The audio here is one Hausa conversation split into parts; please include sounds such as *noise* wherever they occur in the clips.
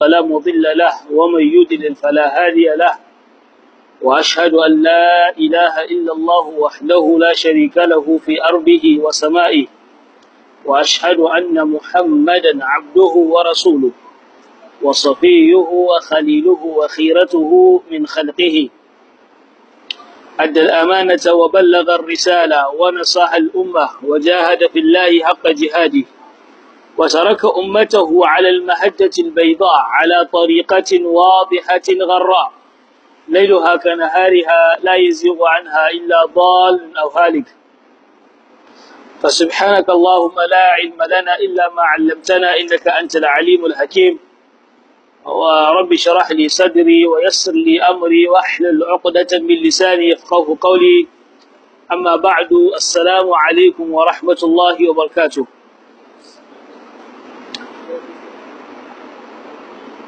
فلا مضل له ومن يضلل فلا هادي له. وأشهد أن لا إله إلا الله وحده لا شريك له في أرضه وسمائه. وأشهد أن محمدا عبده ورسوله وصفيه وخليله وخيرته من خلقه. أدى الأمانة وبلغ الرسالة ونصح الأمة وجاهد في الله حق جهاده. وترك أمته على المهجة البيضاء على طريقة واضحة غراء. ليلها كنهارها لا يزيغ عنها إلا ضال أو هالك. فسبحانك اللهم لا علم لنا إلا ما علمتنا إنك أنت العليم الحكيم. ورب شرح لي صدري ويسر لي أمري وأحلل عقدة من لساني يفقه قولي. أما بعد السلام عليكم ورحمة الله وبركاته.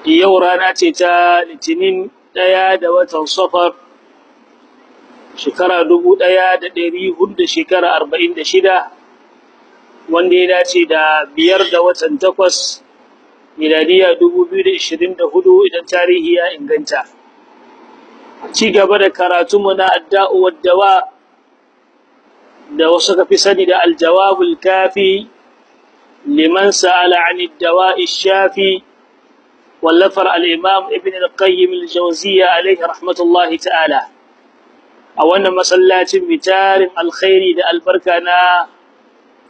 Yau rana ce ta litinin ɗaya da watan safar shekara dubu ɗaya da ɗari huɗu shekara arba'in da shida wanda ya dace da biyar da watan takwas miladiya dubu biyu da ishirin da huɗu idan tarihi ya inganta. Ci gaba da karatunmu na adda'u waddawa da wasu ka fi sani da aljawabul kafi liman sa'ala 'anid dawa'i shafi wallafar al'imam ibn al-qayyim al-jawziya alaihi rahmatullahi ta'ala a wannan masallacin bitarin alkhairi da albarka na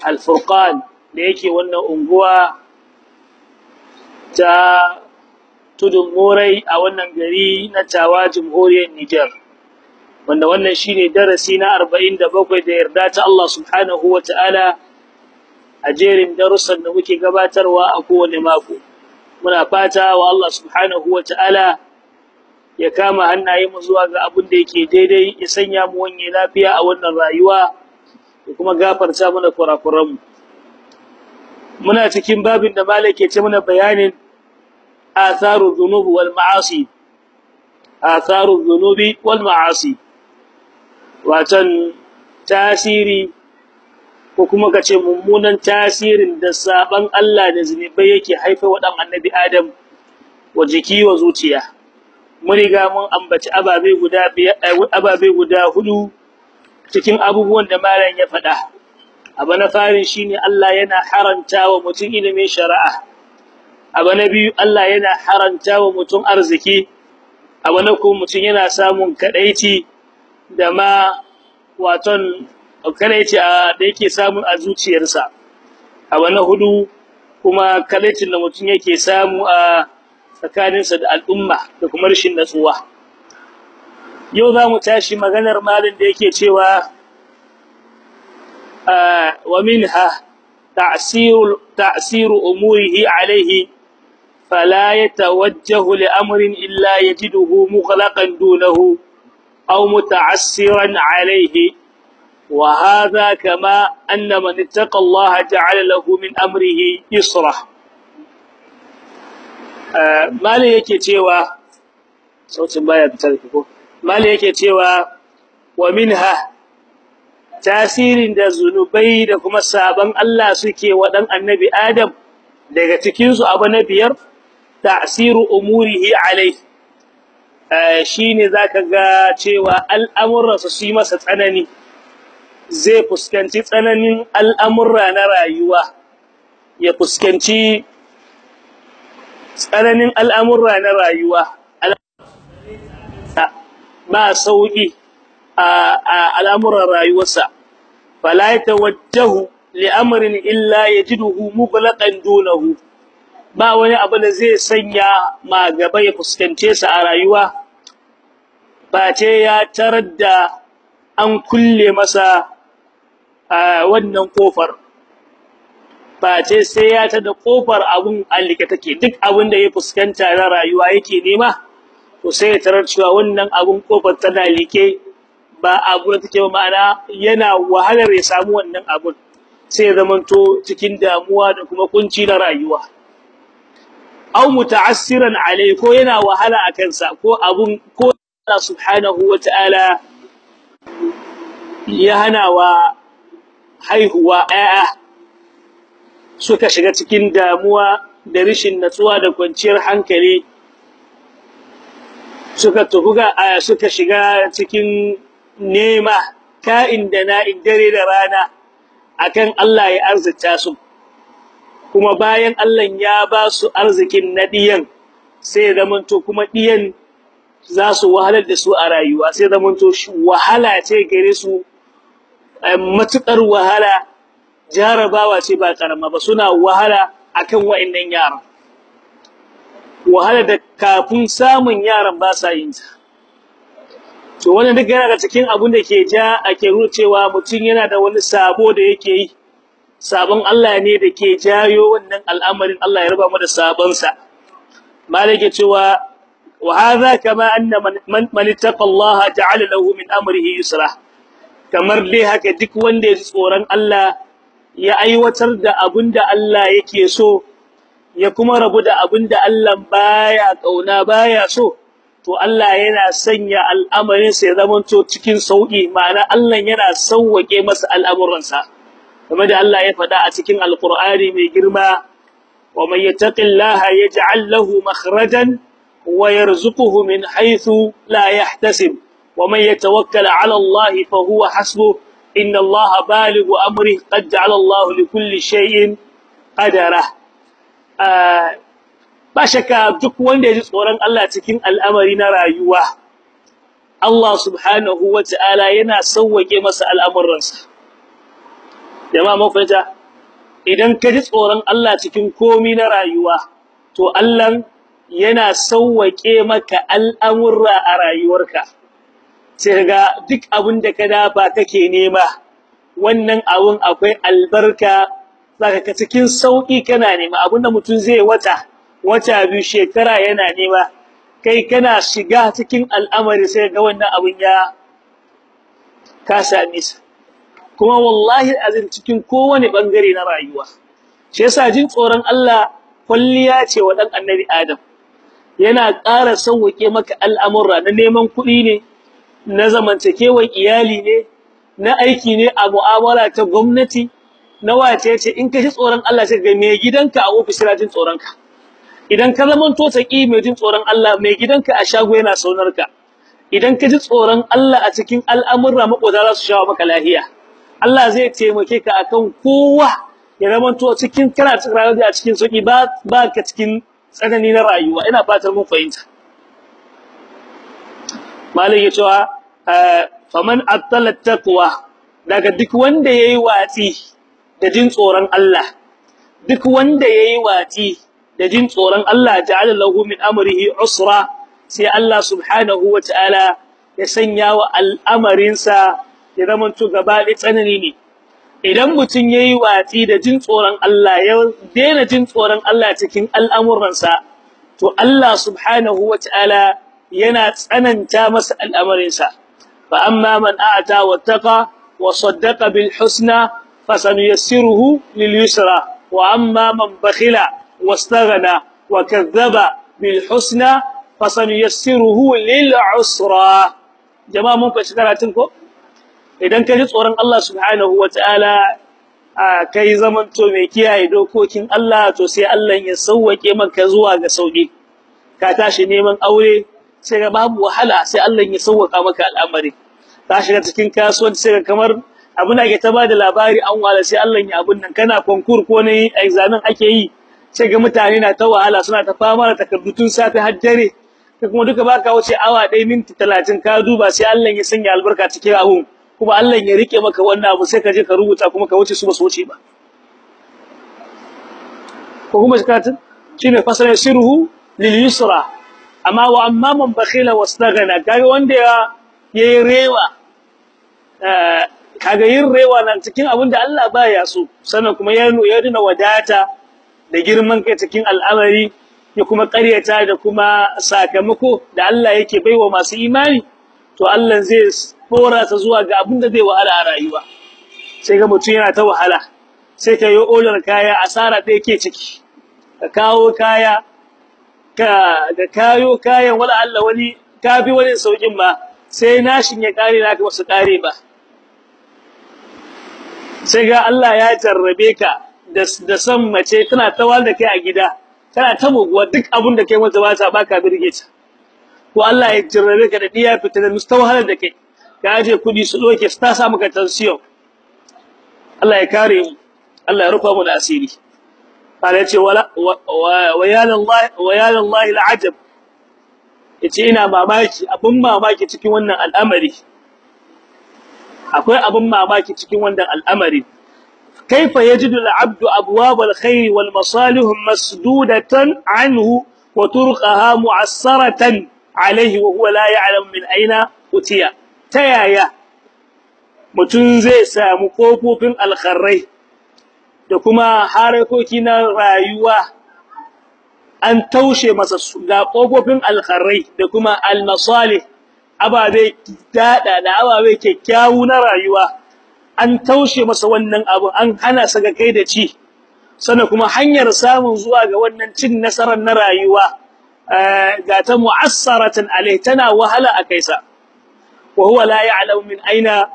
alfurqan da yake wannan unguwa ta tudun morai a wannan gari na tawa jamhuriyar Nijar. Wanda wannan shine darasi na 47 da yarda ta Allah subhanahu wa ta'ala a jerin darussan da muke gabatarwa a kowane mako. Muna fata wa Allah subhanahu wa ta'ala ya kama hannayenmu zuwa ga abin da yake daidai ya sanya mu wanye lafiya a wannan rayuwa da kuma gafarta mana kurakuranmu. Muna cikin babin da Malik ke ce mana bayanin atharu dhunubi wal ma'asi atharu dhunubi wal ma'asi watan tasiri ko kuma ka ce mummunan tasirin da saban Allah da zunubai yake haifa wa dan annabi Adam wa jiki wa zuciya. Mun riga mun ambaci ababe guda ababe guda huɗu cikin abubuwan da malam ya faɗa. Abu na farin shine Allah yana haranta wa mutum ilimin shari'a. Abu na biyu Allah yana haranta wa mutum arziki. Abu na kuma mutum yana samun kadaici da ma waton kadaici a da yake samu a zuciyarsa. Abu na huɗu kuma kadaicin da mutum yake samu a tsakaninsa da al'umma da kuma rashin natsuwa. Yau za mu tashi maganar malin da yake cewa wa minha ta'siru ta'siru umurihi alayhi fala yatawajjahu li amrin illa yajiduhu mughlaqan dunahu aw muta'assiran alayhi. وهذا كما أن من اتقى الله جعل له من أمره يسرا mali yake cewa sautin baya fitar ko mali yake cewa wa minha tasirin da zunubai da kuma saban Allah suke wa dan annabi Adam daga cikin su abu na biyar ta'siru umurihi alai shine zaka ga cewa al'amuransa su yi masa tsanani zai fuskanci tsananin al'amurra na rayuwa, ya fuskanci tsananin al'amurra na rayuwa, ba sauƙi a al'amuran rayuwarsa, falaita wajahu li'amarin illa ya ji duhu mugulaƙan donahu, ba wani abu da zai sanya ma gaba ya fuskance sa a rayuwa, ba ce ya tarar da an kulle masa wannan ƙofar. Ba ce sai ya ta da ƙofar abun allike take. Duk abin da ya fuskanta na rayuwa yake nema to sai ya tarar cewa wannan abun ƙofar tana like ba abu da take ma'ana yana wahalar ya samu wannan abun. Sai ya zamanto cikin damuwa da kuma kunci na rayuwa. Aw muta'assiran alai ko yana wahala a kansa ko abun ko Allah subhanahu wata'ala ya hana wa haihuwa ‘ya'ya suka shiga cikin damuwa da rishin natsuwa da kwanciyar hankali. Suka tuhuga suka shiga cikin nema ka'in da na'in dare da rana akan Allah ya arzita su. Kuma bayan Allah ya ba su arzikin na diyan sai zamanto kuma diyan za su wahalar da su a rayuwa sai zamanto wahala ce gare su matuƙar wahala. Jarabawa ce ba karama ba suna wahala akan wa'annan yaran wahala da kafin samun yaran ba sa yin ta. To wannan duk yana cikin abin da ke ja ake cewa mutum yana da wani sabo da yake yi. Sabon Allah ne da ke jayo wannan al'amarin Allah ya raba mu da sabon sa malike cewa wa hadha kama anna man ittaqa Allah ja'ala lahu min amrihi yusra. Kamar dai haka duk wanda ya ji tsoron Allah ya aiwatar da abin da Allah yake so ya kuma rabu da abin da Allah baya ƙauna baya so to Allah yana sanya al'amarin sa ya zamanto cikin sauƙi ma'ana Allah yana sauwake masa al'amuransa. Kamar da Allah ya faɗa a cikin alqur'ani mai girma wa man yattaqillaha yaj'al lahu makhrajan wa yarzuquhu min haythu la yahtasib. 'Ala Allah fa huwa hasbuh inna Allah balighu amrihi qad ja'ala Allah li kulli shay'in qadara ba duk wanda ya ji tsoron Allah cikin al'amari na rayuwa Allah subhanahu wata'ala yana sauwake masa al'amuransa jama'a mun fahimta idan ka ji tsoron Allah cikin komi na rayuwa to Allah yana sauwake maka al'amurra a rayuwarka sai ga duk abin da ka dafa kake nema. Wannan abun akwai albarka zaka ka cikin sauƙi kana nema. Abinda mutum zai wata wata biyu shekara yana nema. Kai kana shiga cikin al'amari sai ga wannan abun ya ka same sa kuma wallahi azin cikin kowane ɓangare na rayuwa. Shi yasa jin tsoron Allah kulliya ce wa dan annabi Adam. Yana ƙara sauke maka al'amura na neman kuɗi ne na zamantakewar iyali ne na aiki ne a mu'amala ta gwamnati na wace ce in ka ji tsoron Allah sai ga mai gidanka a ofis yana jin tsoron ka idan ka zaman to taki mai jin tsoron Allah mai gidanka a shago yana saunar ka idan ka ji tsoron Allah a cikin al'amurra makota za su shawo maka lahiya. Allah zai taimake ka akan kowa ya zaman to cikin kana rayuwa a cikin sauƙi ba ba ka cikin tsanani na rayuwa. Ina fatan mun fahimta. Malai ya cewa faman attala taqwa. Daga duk wanda yayi watsi da jin tsoron Allah duk wanda yayi watsi da jin tsoron Allah ja'ala lahu min amrihi usra sai Allah subhanahu wataala ya sanya wa al'amarinsa ya zamanto gaba da tsanani ne. Idan mutun yayi watsi da jin tsoron Allah ya daina jin tsoron Allah cikin al'amuransa to Allah subhanahu wataala yana tsananta masa al'amarinsa. Fa amma man a'ta wattaqa wa saddaqa bil husna fasanuyassiruhu lil yusra. Wa amma man bakhila wastaghna wa kadhaba bil husna fasanuyassiruhu lil usra. Jama'a mun fashi karatun ko? Idan ka ji tsoron Allah subhanahu wataala kai zaman to mai kiyaye dokokin Allah to sai Allah ya sauwake maka zuwa ga sauƙi ka tashi neman aure sai ga babu wahala sai Allah ya sauwaka maka al'amari. Ka shiga cikin kasuwanci sai ga kamar abin da ke ta ba da labari an wala sai Allah ya abun nan. Kana konkur ko ne examen ake yi sai ga mutane na ta wahala suna ta fama da takardutun safi har dare. Kuma duka baka wuce awa 1 minti 30 ka duba sai Allah ya sanya albarka cikin abun. Kuma Allah ya riƙe maka wannan abu sai ka je ka rubuta kuma ka wuce su ba su wuce ba. Ko kuma shikatin shine fasara sirruhu lil yusra. Amma wa amma man bakhila wastaghna kaga wanda ya yayi rewa kaga yin rewa nan cikin abin da Allah baya so sannan kuma ya ya dina wadata da girman kai cikin al'amari ya kuma ƙaryata da kuma sakamako da Allah yake baiwa masu imani to Allah zai dora ta zuwa ga abin da zai wahala a rayuwa. Sai ga mutum yana ta wahala sai ka yi odar kaya asara da yake ciki ka kawo kaya ka da kayo kayan wala Allah wani kafi wani saukin ba sai nashin ya kare naka wasu kare ba. Sai ga Allah ya jarrabe ka da san mace tana tawal da kai a gida kana ta muguwa duk abin da kai mata ba ta baka birge ta. Ko Allah ya jirrabe ka da diya fita da mustawahalar da kai. Ka aje kuɗi su doke su ta sa maka tension. Allah ya kare mu Allah ya rufa mu da asiri. Wala wa ya lillahi wa ya lillahi al'ajab ya ce ina mamaki abun mamaki cikin wannan al'amari akwai abun mamaki cikin wannan al'amari kaifa yajidu al'abdu abwab al-khair wal masalih masdudatan anhu wa turqaha mu'assaratan alayhi wa huwa la ya'lam min aina utiya tayaya mutun zai samu kofofin alkharrai da kuma harakoki na rayuwa an taushe masa ga kofofin alkharrai da kuma almasalih ababe dada da ababe kyakkyawu na rayuwa an taushe masa wannan abu an hana sa ga kai da ci sannan kuma hanyar samun zuwa ga wannan cin nasarar na rayuwa ga ta mu'assaratan alai tana wahala a kaisa wa huwa la ya'lamu min aina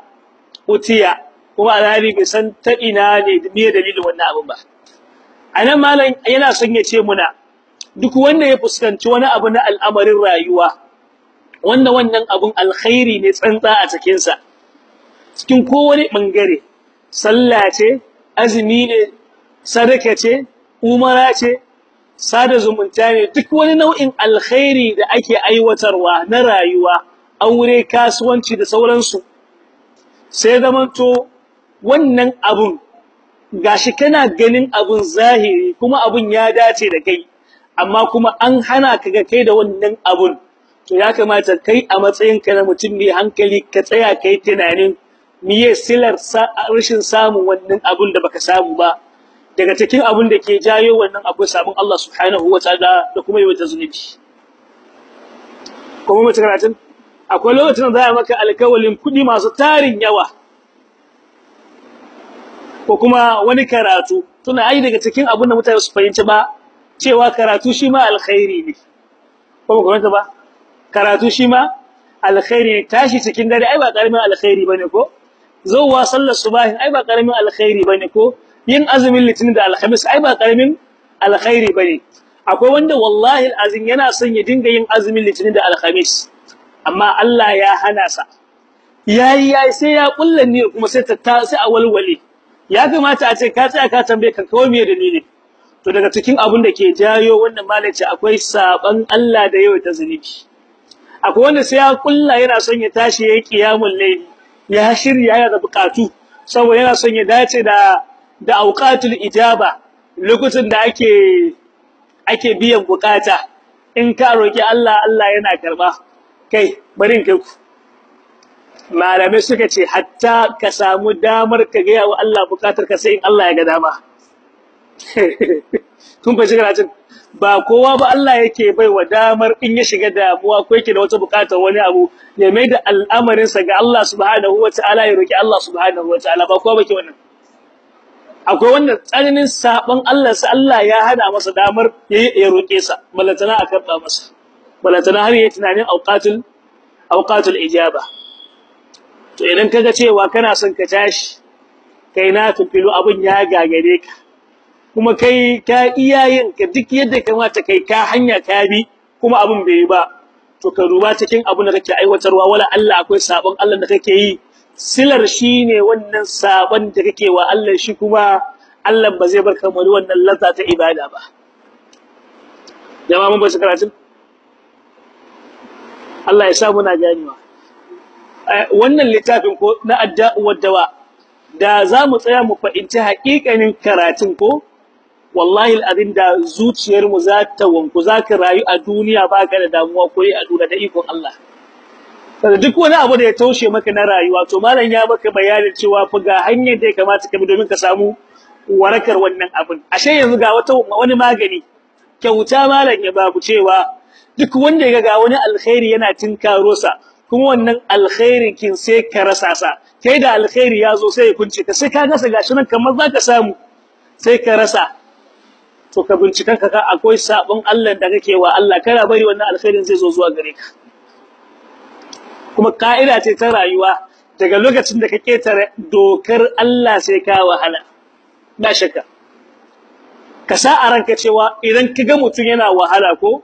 utiya. Kuma alhali bai san ta ina ne me dalilin wannan abin ba. Anan malam yana son ya ce muna duk wanda ya fuskanci wani abu na al'amarin rayuwa wanda wannan abun alkhairi ne tsantsa a cikin sa cikin kowane ɓangare sallah ce azumi ne sadaka ce umara ce sada zumunta ne duk wani nau'in alkhairi da ake aiwatarwa na rayuwa aure kasuwanci da sauransu sai zamanto wannan abun gashi kana ganin abun zahiri kuma abun ya dace da kai amma kuma an hana ka ga kai da wannan abun to ya kamata kai a matsayin ka na mutum mai hankali ka tsaya kai tunanin miye silar rashin samun wannan abun da baka samu ba. Daga cikin abun da ke jayo wannan abu sabon Allah subhanahu wataala da kuma yawan zunubi. Kuma mutum karatun? Akwai lokacin da za a maka alkawalin kuɗi masu tarin yawa. Ko kuma wani karatu. Tuna ai daga cikin abin da mutane su fahimci ba cewa karatu shi ma alkhairi ne. Ko ba kuma ba? Karatu shi ma alkhairi ne. Tashi cikin dare ai ba ƙaramin alkhairi ba ne ko? Zuwa sallar subahin ai ba ƙaramin alkhairi ba ne ko? Yin azumin litinin da alhamis ai ba ƙaramin alkhairi ba ne akwai wanda wallahi alazim yana son ya dinga yin azumin litinin da alhamis amma Allah ya hana sa. Yayi yayi sai ya kulla ne kuma sai ta sai a walwale. Ya kamata a ce ka tsaya ka tambaye ka kawo me dalili. To daga cikin abun da ke jayo wannan malaci akwai saban Allah da yau ta zunubi. Akwai wanda sai ya kulla yana son ya tashi yayi qiyamul layl ya shirya yana da bukatu saboda yana son ya dace da da auqatul ijaba lokacin da ake ake biyan buƙata in ka roki Allah Allah yana karɓa kai bari in kai ku. Malamai suka ce hatta ka samu damar ka ga wa Allah buƙatar ka sai Allah ya ga dama. *laughs* Kun fa shiga cin ba kowa ba Allah yake bai wa damar in ya shiga damuwa ko yake da wata buƙatar wani abu ya mai da al'amarin sa ga Allah subhanahu wataala ya roki Allah subhanahu wataala ba kowa bake wannan. Akwai wanda tsananin saban Allah sa Allah ya hada masa damar ya roke sa. Balatana a karɓa masa. Balatana har yayi tunanin auqatul auqatul ijaba. To idan kaga cewa kana son ka tashi kai na tufilu abun ya gagare ka. Kuma kai ka iyayen ka duk yadda kamata kai ka hanya ka bi kuma abun bai yi ba to ka duba cikin abun da kake aiwatarwa. Wala Allah akwai sabon Allah da kake yi. Silar shine wannan sabon da kake wa Allah shi kuma Allah ba zai barka mu wannan lazza ta ibada ba. Jama'a mun ba shi karatun? Allah ya sa muna ganewa. Wannan littafin ko na adda'u waddawa da za mu tsaya mu fahimci haƙiƙanin karatun ko? Wallahi al'adin da zuciyarmu za ta wanku za ka rayu a duniya ba ka da damuwa ko a duniya da ikon Allah. Kada duk wani abu da ya taushe maka na rayuwa to malam ya maka bayanin cewa fa ga hanyar da ya kamata ka bi domin ka samu warakar wannan abin. Ashe yanzu ga wata wani magani kyauta malam ya babu cewa duk wanda ya ga wani alkhairi yana tinkaro sa kuma wannan alkhairin kin sai ka rasa sa. Kai da alkhairi ya zo sai ya ka. Sai ka gasa gashi nan kamar zaka samu. Sai ka rasa. To ka bincikan ka akwai sabon Allah da kake wa Allah. Kana bari wannan alkhairin zai zo zuwa gare ka. Kuma ka'ida ce ta rayuwa. Daga lokacin da ka ƙetare dokar Allah sai ka wahala. Ba shakka. Ka sa a ranka cewa idan ka ga mutum yana wahala ko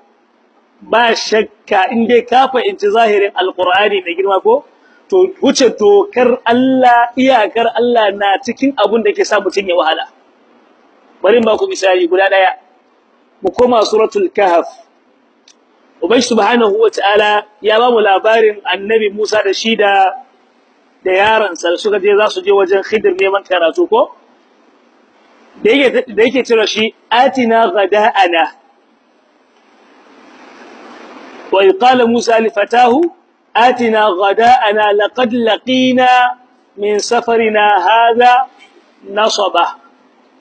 ba shakka in dai ka fahimci zahirin alqur'ani mai girma ko to wuce dokar Allah iyakar Allah na cikin abun da ke sa mutum ya wahala. Bari ba ku misali guda ɗaya mu koma suratul kahf. Ubay subhanahu wataala ya ba mu labarin annabi Musa da shi da da sa suka je za su je wajen khidir neman karatu ko? Da yake da yake cewa shi atina ghada'ana. Wa qala Musa li fatahu atina ghada'ana laqad laqina min safarina hadha nasaba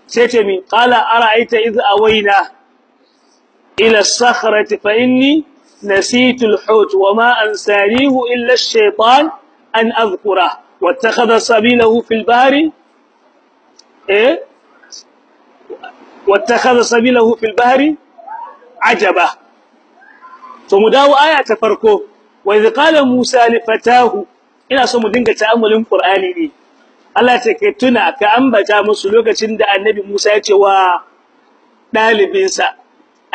sai ce min qala ara'aita idh awayna ila as-sakhrati fa inni nasitu al-hut wa ma ansanihu illa ash-shaytan an adhkura wattakhadha sabilahu fil bahri eh to mu dawo aya ta farko. Wa idh qala musa li fatahu. Ina so mu dinga ta'ammulin qur'ani ne. Allah ce tuna ka ambata musu lokacin da annabi Musa ya ce wa dalibinsa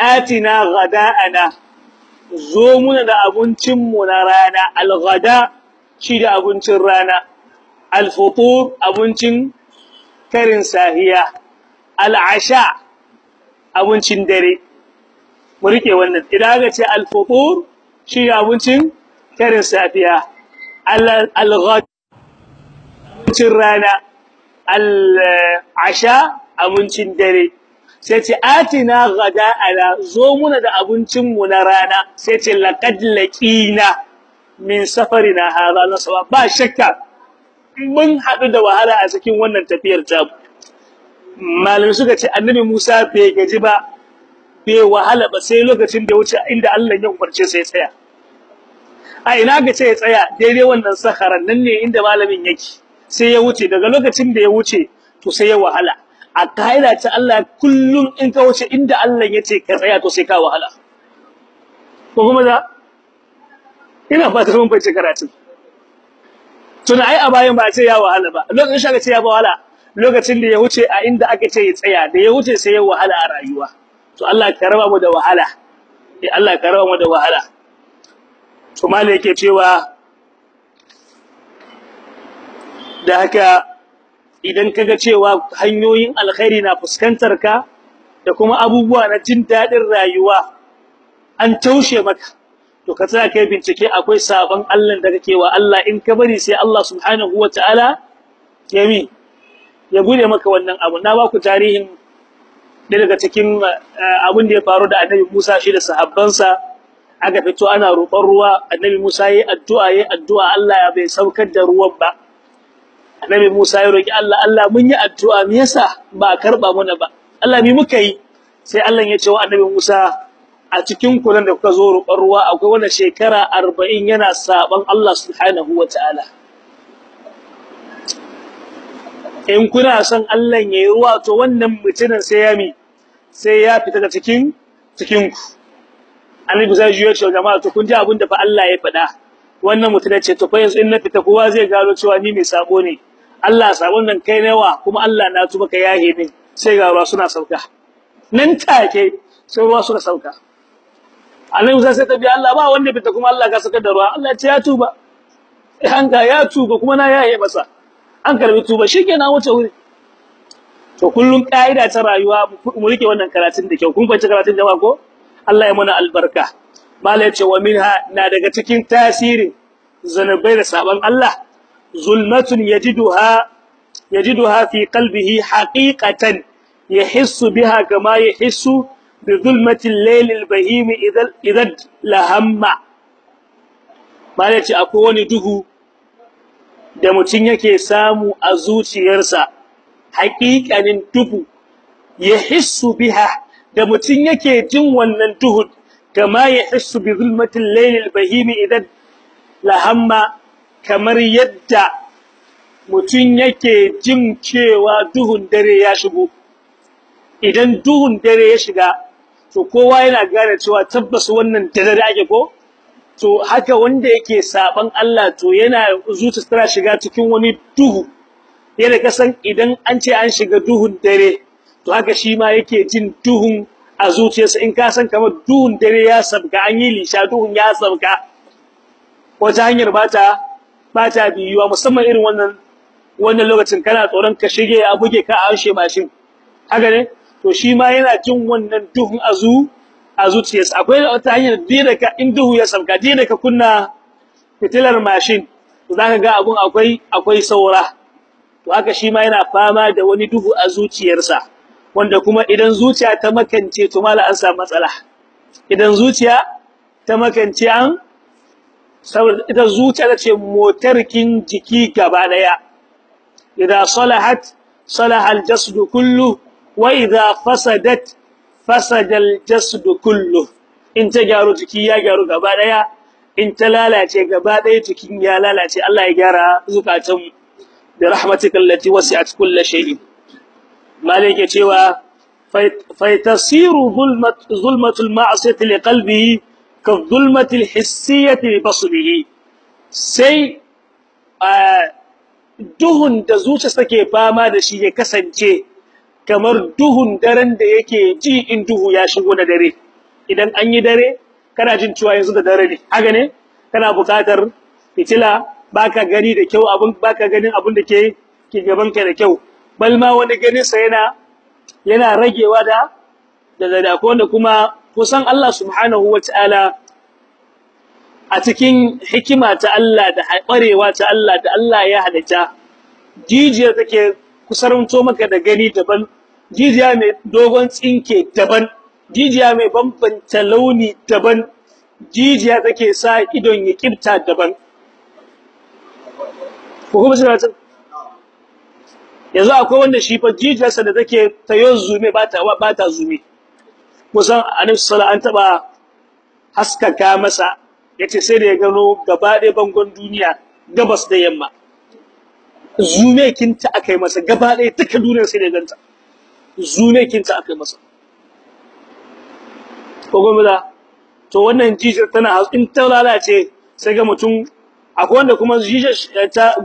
atina ghada'ana zo muna da abincin mu na rana. Al-ghada shi da abincin rana. Al-futur abincin karin sahiya al-asha abincin dare. Mu riƙe wannan. Idan aka ce al-futur shi abincin karin safiya. Abincin rana. Al-asha abincin dare. Sai ce atina ghada'ana zo muna da abincin mu na rana. Sai ce laqad laqina min safarina hadha nasaba ba shakka mun hadu da wahala a cikin wannan tafiyar ta malami suka ce annabi Musa bai gaji ba bai wahala ba sai lokacin da wuce inda Allah ya umarce sai tsaya. A ina ga ce ya tsaya? Daidai wannan sakaran nan ne inda malamin yake. Sai ya wuce. Daga lokacin da ya wuce to sai ya wahala. A kaida ta Allah kullum in ka wuce inda Allah ya ce ka tsaya to sai ka wahala. Ko kuma da ina fata mun fice karatu tuna ai a bayan ba ce ya wahala ba. Lokacin shi aka ce ya wahala lokacin da ya wuce a inda aka ce ya tsaya da ya wuce sai ya wahala a rayuwa. To Allah ka raba mu da wahala. Eh Allah ka raba mu da wahala. To malai yake cewa da haka idan kaga cewa hanyoyin alkhairi na fuskantar ka da kuma abubuwa na jin daɗin rayuwa an taushe maka to ka tsaya kai bincike akwai sabon Allah da kake wa Allah. In ka bari sai Allah subhanahu wataala ya mi ya buɗe maka wannan abu. Na baku tarihin da daga cikin abin da ya faru da Annabi Musa shi da sahabbansa aka fito ana roƙon ruwa Annabi Musa yayi addu'a yayi addu'a Allah ya bai saukar da ruwan ba. Annabi Musa ya roki Allah Allah mun yi addu'a me yasa ba karɓa mana ba? Allah me muka yi? Sai Allah ya ce wa Annabi Musa a cikin ku da kuka zo roƙon ruwa akwai wanda shekara 40 yana saban Allah subhanahu wataala in kuna son Allah ya yi ruwa to wannan mutumin sai ya mi sai ya fita daga cikin cikin ku Annabi sai ya ce jama'a to kun ji abin da fa Allah ya faɗa. Wannan mutum ce to fa yanzu in na fita kowa zai gano cewa ni mai sabo ne. Allah sabon nan kai nawa kuma Allah na tuba ka yahe min. Sai ga ruwa suna sauka. Nan take sai ruwa suka sauka. Annabi sai ta bi Allah ba wanda fita kuma Allah ka saka da ruwa. Allah ya ce ya tuba. An ga ya tuba kuma na yahe masa. An karɓi tuba shikenan wuce wuri. To kullun kaida ta rayuwa mu riƙe wannan karatun da kyau. Kun fahimci karatun jama'a ko? Allah ya mana albarka. Mala ya ce wa minha na daga cikin tasirin zanubai da saban Allah. Zulmatun yajiduha yajiduha fi qalbihi haqiqatan yahissu biha kama yahissu zulmati al-layl al-bahim idha idha lahamma. Mala ya ce akwai wani duhu da mutum yake samu a zuciyarsa haƙiƙanin duhu ya hissu biha da mutum yake jin wannan duhun kama ya hissu bi zulmatin lailil bahimi idan lahamma kamar yadda mutum yake jin cewa duhun dare ya shigo. Idan duhun dare ya shiga to kowa yana gane cewa tabbas wannan dare ake ko? To haka wanda yake saban Allah to yana zuciya tana shiga cikin wani duhu. Yana kasan idan an ce an shiga duhun dare to haka shi ma yake jin duhun a zuciyarsa. In ka san kamar duhun dare ya sabka an yi lisha duhun ya sabka wata hanyar bata bata biyuwa. Musamman irin wannan wannan lokacin kana tsoron ka shige a buge ka a hanshe mashin. Haka ne? To shi ma yana jin wannan duhun a zu a zuciyarsa. Akwai wata hanyar da ka in duhu ya sabka da ka kunna fitilar mashin zaka ga abun akwai akwai saura. To haka shi ma yana fama da wani duhu a zuciyarsa wanda kuma idan zuciya ta makance to mala an samu matsala. Idan zuciya ta makance an ita zuciya ce motarkin jiki gaba ɗaya idan salahat salaha aljasdu kullu wa idha fasadat fasadal jasadu kullu. In ta gyaru jiki ya gyaru gaba ɗaya in ta lalace gaba ɗaya jikin ya lalace. Allah ya gyara zukatan bi rahmatikal lati wasi'at kulli shay'in. Malike cewa faitasiru zulmat zulmatul ma'siyati liqalbihi ka zulmatil hissiyyati libasrihi sai duhun da zuciyarsa ke fama da shi ya kasance kamar duhun daren da yake ji in duhu ya shigo da dare. Idan an yi dare kana jin cewa yanzu da dare ne. Haka ne? Kana buƙatar fitila baka gani da kyau abun baka ganin abun da ke ke gaban ka da kyau. Bal ma wani ganin sa yana yana ragewa da da da ko wanda kuma kusan Allah subhanahu wataala a cikin hikima ta Allah da ƙwarewa ta Allah da Allah ya halitta jijiyar take kusaranto maka da gani daban jijiya mai dogon tsinke daban. Jijiya mai bambanta launi daban. Jijiya take sa idon ya kibta daban. Ko kuma suna yanzu akwai wanda shi fa jijiyarsa da take ta yo zume ba ta ba ta zume kusan annabi sallallahu an taba haskaka masa. Yace sai da ya gano gaba ɗaya bangon duniya gabas da yamma. Zume kinta akai masa gaba ɗaya duka duniyar sai da ganta. Zume kinta akai masa. Ko gomda to wannan jijiyar tana in ta lalace sai ga mutum akwai wanda kuma jijiyar ta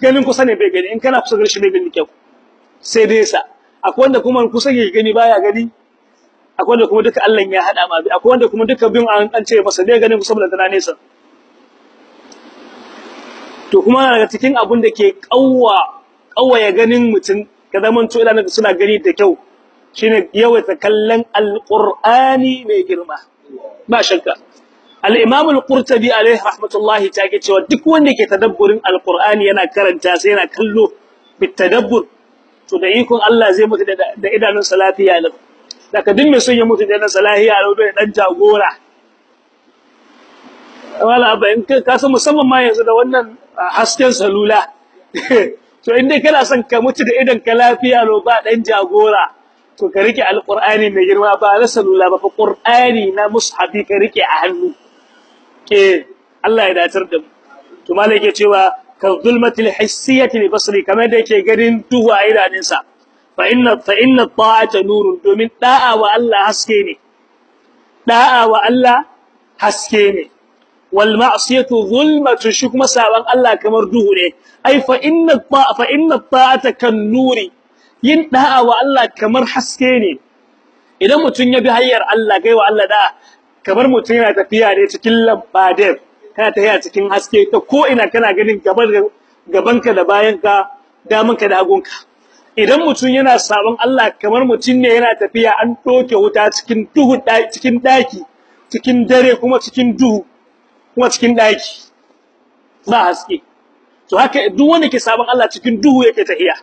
ganin kusa ne bai gani in kana kusa da shi bai gani kyau. Sai dai sa. Akwai wanda kuma kusa yake gani baya gani akwai wanda kuma duka Allah ya hada ma akwai wanda kuma duka bin an ce masa dai ganin kusa da tana nesa. To kuma daga cikin abun da ke kawwa kawaya ganin mutum ka zaman to idan suna gani da kyau. Shine yawaita kallon alqur'ani mai girma. Ba shakka. Al-imam al-qurtubi alayhi rahmatullahi ta ke cewa duk wanda ke tadabburin alqur'ani yana karanta sai yana kallo bitadabbur to da ikon Allah zai mutu da idanun salafiya ne daga duk mai son ya mutu da idanun salafiya ne da dan jagora. Wala ba in ka san musamman ma yanzu da wannan hasken salula. *laughs* to in dai kana son ka mutu da idan ka lafiya lo ba dan jagora. To ka riƙe alqur'ani mai girma ba na salula ba fa qur'ani na mushafi ka riƙe a hannu. Ke Allah ya datar da mu. To malai yake cewa ka zulmatil hissiyati li basri kamar da yake ganin duhu a idanunsa. Fa inna fa inna ta'ata nurun domin da'a wa Allah haske ne. Da'a wa Allah haske ne. Wal ma'siyatu zulmatu shi kuma saban Allah kamar duhu ne. Ai fa inna fa inna ta'ata kan nuri yin da'a wa Allah kamar haske ne. Idan mutun ya bi hanyar Allah kai wa Allah da'a kamar mutun yana tafiya ne cikin lambadir kana tafiya cikin haske ta ko ina kana ganin gaban gabanka da bayanka damanka da hagunka. Idan mutum yana sabon Allah kamar mutum ne yana tafiya an doke wuta cikin duhu cikin daki cikin dare kuma cikin duhu kuma cikin daki ba haske. To haka duk wanda ke sabon Allah cikin duhu yake tafiya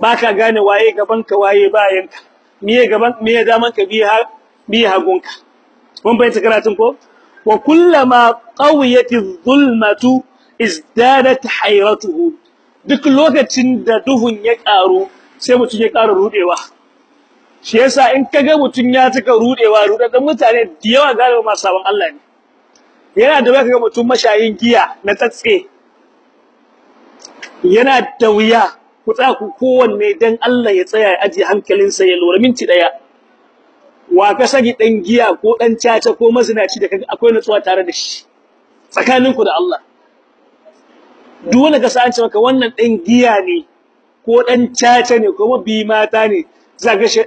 baka gane waye gabanka waye bayanka. Miye gaban miye damanka biya biya hagunka. Mun bayyana karatun ko? Wa kullama qawiyati dhulmatu izdadat hayratuhu. Duk lokacin da duhun ya karu sai mutun ya karu rudewa shi yasa in kaga mutun ya tuka rudewa rudan mutane da yawa galiba ma sabon Allah ne. Yana da waya kaga mutun mashayin giya na tsatse yana da wuya ku tsaya ku kowanne dan Allah ya tsaya ya aje hankalinsa ya lura minti ɗaya wa ka sani dan giya ko dan caca ko mazinaci da kaga akwai nutsuwa tare da shi? Tsakaninku da Allah. Wanda ka san maka wannan dan giya ne ko dan caca ne ko mabi mata ne za ga shi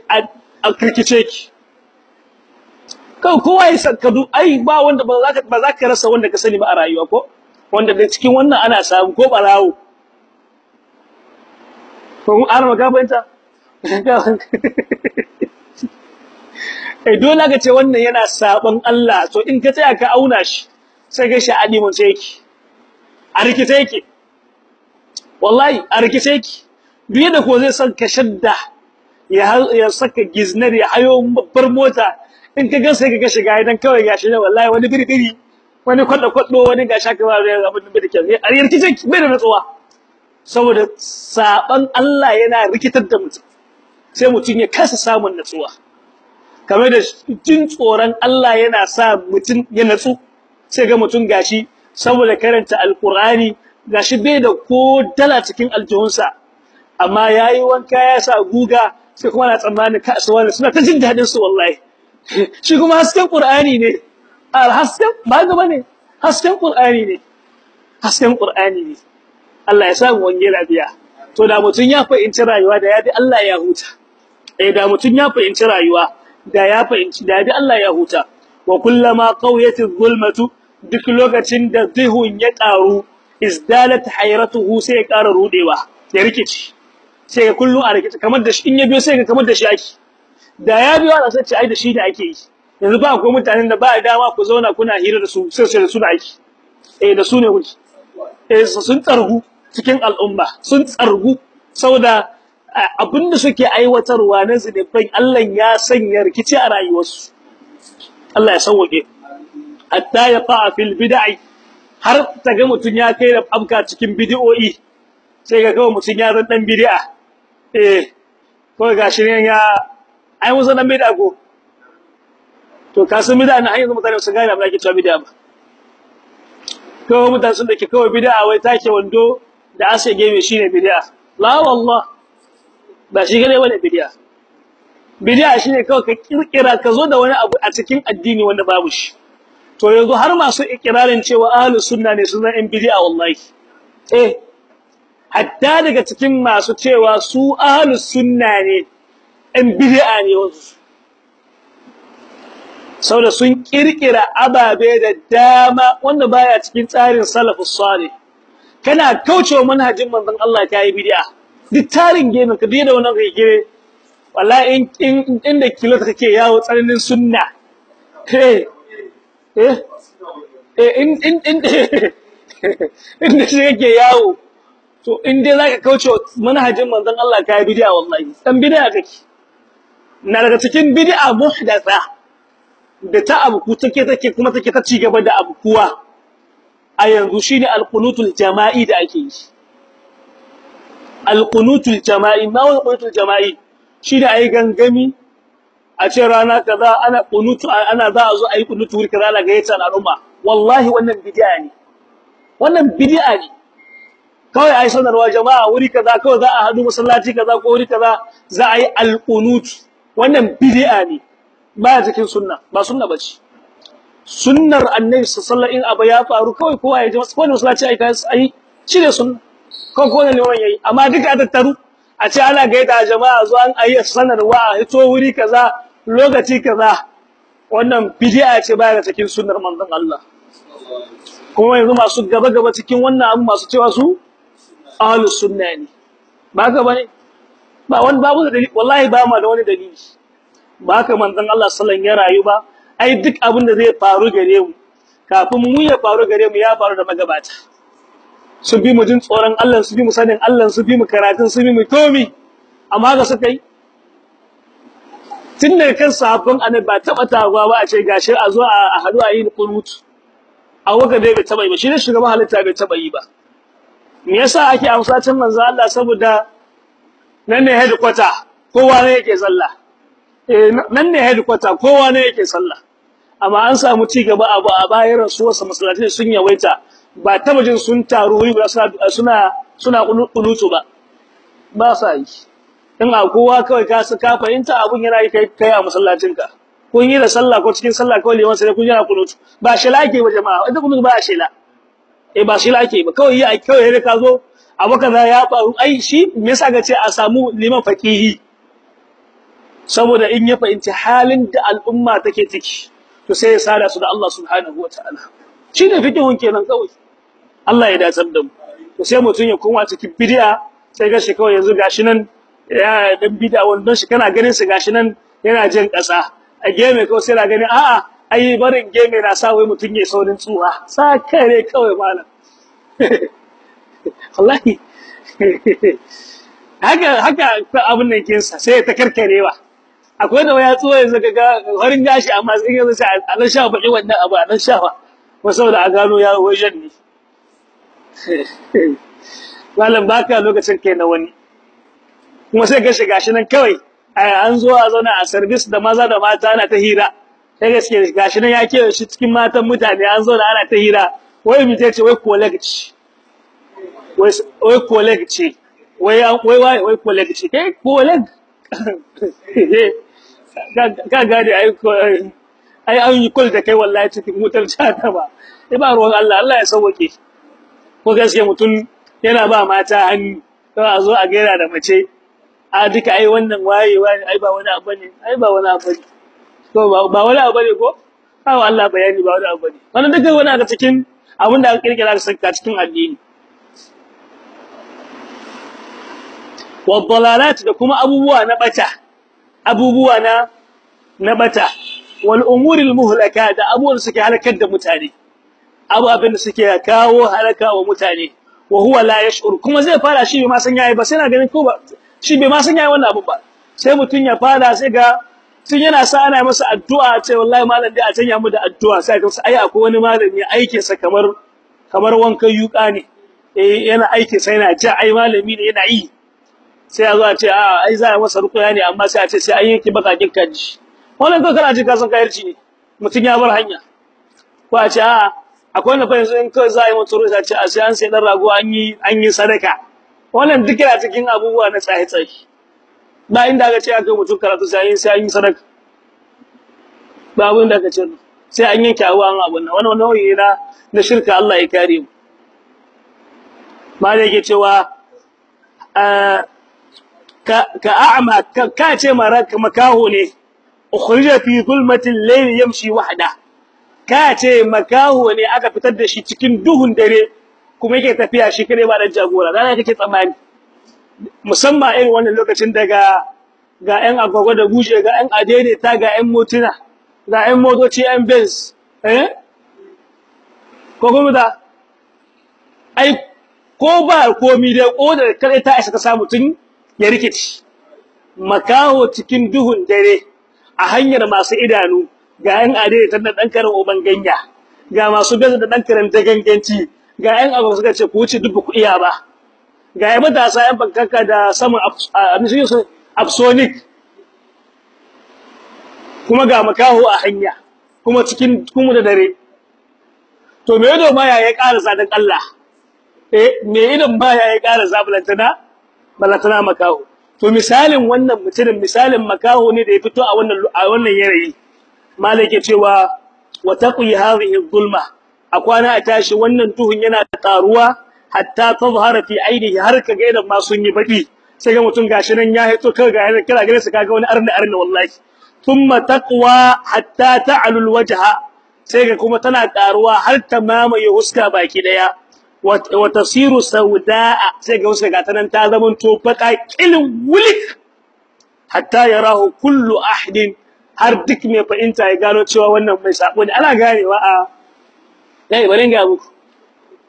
a kirkice ki kawai kowa ya saka du ai ba wanda ba za ka ba za ka rasa wanda ka sani ba a rayuwa ko? Wanda da cikin wannan ana samu ko barawo ko an maka bayanta *laughs* eh dole ka ce wannan yana sabon Allah. To in ka tsaya ka auna shi sai ga shi a dimun sai yake. A rikice yake. Wallahi a rikice yake. Duk yadda ko zai san ka shadda ya saka giznar ya hayo babbar mota in ka ga sai ka ga shiga idan kawai gashi ne wallahi wani birbiri wani kwadda kwaddo wani gashi ka ba zai abin da kike a rikice bai da natsuwa. Saboda saban Allah yana rikitar da mutum sai mutum ya kasa samun natsuwa. Kamar da jin tsoron Allah yana sa mutum ya natsu sai ga mutum gashi saboda karanta alqur'ani gashi bai da ko dala cikin aljihunsa amma yayi wanka ya sa guga sai kuma na tsammani kasuwa suna ta jin daɗin su wallahi. Shi kuma hasken qur'ani ne. Hasken ba gaba ne. Hasken qur'ani ne. Hasken qur'ani ne. Allah ya sa mu wange lafiya. To da mutun ya fahimci rayuwa da ya bi Allah ya huta. Eh da mutun ya fahimci rayuwa da ya fahimci da bi Allah ya huta. Wa kullama qawiyatiz zulmatu duk lokacin da zihun ya karu izdalat hayratuhu sai ya ƙara rudewa ya rikici sai kullu a rikici kamar da shi in ya biyo sai ga kamar da shi ake. Da ya biyo ana sace ai da shi da ake yi. Yanzu ba akwai mutanen da ba dama ku zauna kuna hira da su sai sai da su da ake eh da su ne eh sun tsargu cikin al'umma sun tsargu. Saboda abin da suke aiwatarwa na zinifai Allah ya sanya rikici a rayuwarsu. Allah ya sauke hatta ya fa fil bid'i har ta ga mutun ya kai da abka cikin bid'o'i sai ga kawai mutun ya zan dan bid'a eh ko gashi ne ya ai musu dan bid'a ko? To ka san bid'a na hanyar mutane su gane abin ake cewa bid'a ba. Kawai mutane sun dake kawai bid'a wai take wando da ase game shine bid'a. La wallah. Ba shi gane wani bid'a. Bid'a shine kawai ka kirkira ka zo da wani abu a cikin addini wanda babu shi. To yanzu har masu ikirarin cewa ahlus sunna ne sun zan bid'a wallahi. Eh hatta daga cikin masu cewa su ahlus sunna ne. Ɗan bid'a ne wasu. Saboda sun kirkira ababe da dama wanda baya cikin tsarin salafus salih. Kana kaucewa manhajin manzon Allah ka yi bid'a. Duk tarin gemin ka da wannan kai gire wallahi in inda kilo kake yawo tsananin sunna. Eh eh in in in *laughs* inda shi yawo. To in zaka kaucewa manhajin manzon Allah ka yi bid'a wallahi. Dan bid'a kake. Na daga cikin bid'a muhdatha da ta abuku take take kuma take ta cigaba da abukuwa. A yanzu shine alqunutul jama'i da ake yi. Alqunutul jama'i ma wani qunutul jama'i? Shine ayi gangami a ce rana kaza ana qunutu ana za a zo ayi qunutu wuri kaza ga ya ce al'umma. Wallahi wannan bid'a ne. Wannan bid'a ne. Kawai ayi sanarwa jama'a wuri kaza kawai za a hadu masallaci kaza ko wuri kaza za a yi alqunut wannan bid'a ne baya cikin sunna ba sunna bace sunnar annabi sallallahu alaihi wasallam ya faru kawai kowa ya ji wani masallaci ai kai ai cire sunna. Ko ko ne wannan yayi amma duka da taru a ce ana gaida jama'a zuwa an ayi sanarwa a hito wuri kaza lokaci kaza. Wannan bid'a ce baya cikin sunnar manzon Allah. Kuma yanzu masu gaba gaba cikin wannan abu masu cewa su ahlus sunna ne. Ba ga ba ne? Ba wani babu da dalili wallahi ba ma da wani dalili. Ba haka manzon Allah sallallahu ya rayu ba. Ai duk abin da zai faru gare mu kafin mu ya faru gare mu ya faru da magabata. Su bi mu jin tsoron Allah su bi mu sanin Allah su bi mu karatun su bi mu komi. Amma ga suka yi. Tun daga kan sahabban annabi ba taba tawa ba a ce gashi a zo a hadu a yi qunut a waƙa dai bai taba yi ba shi ne shugaban halitta bai taba yi ba. Me yasa ake amsacin manzo Allah saboda nan ne headquarter kowa ne yake sallah. Nan ne headquarter kowa ne yake sallah. Amma an samu ci gaba abu a bayan rasuwarsa masallatai sun yawaita. Ba taba jin sun taru wuri ba suna suna kunutu ba. Ba sa yi. In a kowa kawai ka su ka fahimta abun yana yi kai a masallacinka. Kun yi da sallah ko cikin sallah kawai liman sai kun yana kunutu ba shi lake ba jama'a. Idan kun ba shi la eh ba shi lake ba. Kawai yi kawai ne ka zo abu kaza ya faru. Ai shi me yasa ga ce a samu liman faqihi saboda in ya fahimci halin da al'umma take ciki to sai ya sada su da Allah subhanahu wataala shi ne fikihun kenan kawai. Allah ya dace da mu. To sai mutun ya koma cikin bid'a sai ga shi kawai yanzu gashi nan ya dan bid'a wannan shi kana ganin shi gashi nan yana jin kasa a game kawai sai na gani a'a ai barin game na sa wai mutun ya saurin tsuha sa kare kawai malam. *laughs* wallahi. *laughs* Haka haka abin nan kinsa sai ta karkarewa. Akwai da waya tsuwa yanzu ga harin gashi amma sai yanzu sai a sha baki wannan abu a sha fa. Ko saboda a gano ya wajen ne. *laughs* Malam baka lokacin kai na wani. Kuma sai ga shiga shi nan kawai. An zo a zauna a service da maza da mata ana ta hira. Sai gaske gashi nan ya kewa shi cikin matan mutane an da ana ta hira. Wai mi ce? Wai colleague ce wai colleague ce. Wai wai ce. Kai colleague *laughs* ka gane ai ai an yi kul da kai wallahi cikin mutar jata ba ba ruwan Allah Allah ya sauke ko gaske mutum yana ba mata hannu to a zo a gaira da mace. A duka ai wannan wayewa ne ai ba wani abu ne ai ba wani abu ne to ba wani abu ne ko? Kawo Allah bayani ba wani abu ne wannan duka wani cikin abin da aka kirkira aka saka cikin addini. Wa dalalat da kuma abubuwa na bata abubuwa na na bata. Wal umuril muhlaka da abubuwan suke halakar da mutane abu abin da suke kawo halaka wa mutane. Wa huwa la yash'ur kuma zai fara shi bai ma san sai na wannan ba. Sai mutun ya fara sai ga tun yana sa ana masa addu'a ce wallahi malam dai a tanya mu da addu'a sai ga ai akwai wani malami aikin sa kamar kamar wankan yuka ne. Eh yana aikin sa yana ja ai malami ne yana yi. Sai a zo a ce a ai za a masa rukuya ne amma sai a ce sai an yanki bakakin kaji. Wannan ko kana ji ka san kayarci ne. Mutun ya bar hanya. Ko a ce a akwai wanda fa yanzu in kawai za a yi mata ruwa ce a sai an sai dan rago an yi an yi sadaka. Wannan duk yana cikin abubuwa na tsaye tsaye ba inda aka ce aka mutum karatu sai an sai an yi sadaka. Ba abin da aka ce sai an yanke abuwa an abun nan. Wannan nauyi na na shirka Allah ya kare mu. Ma da yake cewa ka a'ma ka ce makaho ne. Ukhrija fi zulmatil layl yamshi wahda. Ka ce makaho ne aka fitar da shi cikin duhun dare kuma yake tafiya shi kare ba da jagora. Rana kake tsammani? Musamman irin wannan lokacin daga ga ƴan agwagwa da guje ga ƴan adaidaita ga ƴan motuna ga ƴan motoci ƴan benz eh? Ko kuma da ai ko ba komi dai ko da kare ta isa ka samu tun ya rikici makaho cikin duhun dare a hanyar masu idanu ga ƴan adaidaita da ɗan karin oban ganya ga masu benz da ɗan karin daganganci ga ƴan abu suka ce ku wuce duk ku iya ba. Ga ƴan matasa ƴan bankaka da saman absonic. Kuma ga makaho a hanya kuma cikin kuma da dare. To me ido ma ya ƙara sadan Allah? Eh me idon ba ya ƙara zabalantana balantana makaho. To misalin wannan mutumin misalin makaho ne da ya fito a wannan a wannan yanayi. Malike cewa wa taqi hadhihi dhulma. A kwana a tashi wannan duhun yana taruwa hatta tazhara fi ainihi har kaga idan ma sun yi baki sai ga mutum gashi nan ya hito kaga ga kira gare su kaga wani arna arna wallahi. Thumma taqwa hatta ta'lu alwajha. Sai ga kuma tana karuwa har ta mamaye huska baki ɗaya wa tasiru saudaa. Sai ga huska gata nan ta zaman to baka kilin wulik. Hatta yarahu kullu ahdin har duk mai fahimta ya gano cewa wannan mai sabo ne. Ana ganewa a dai bari ga muku.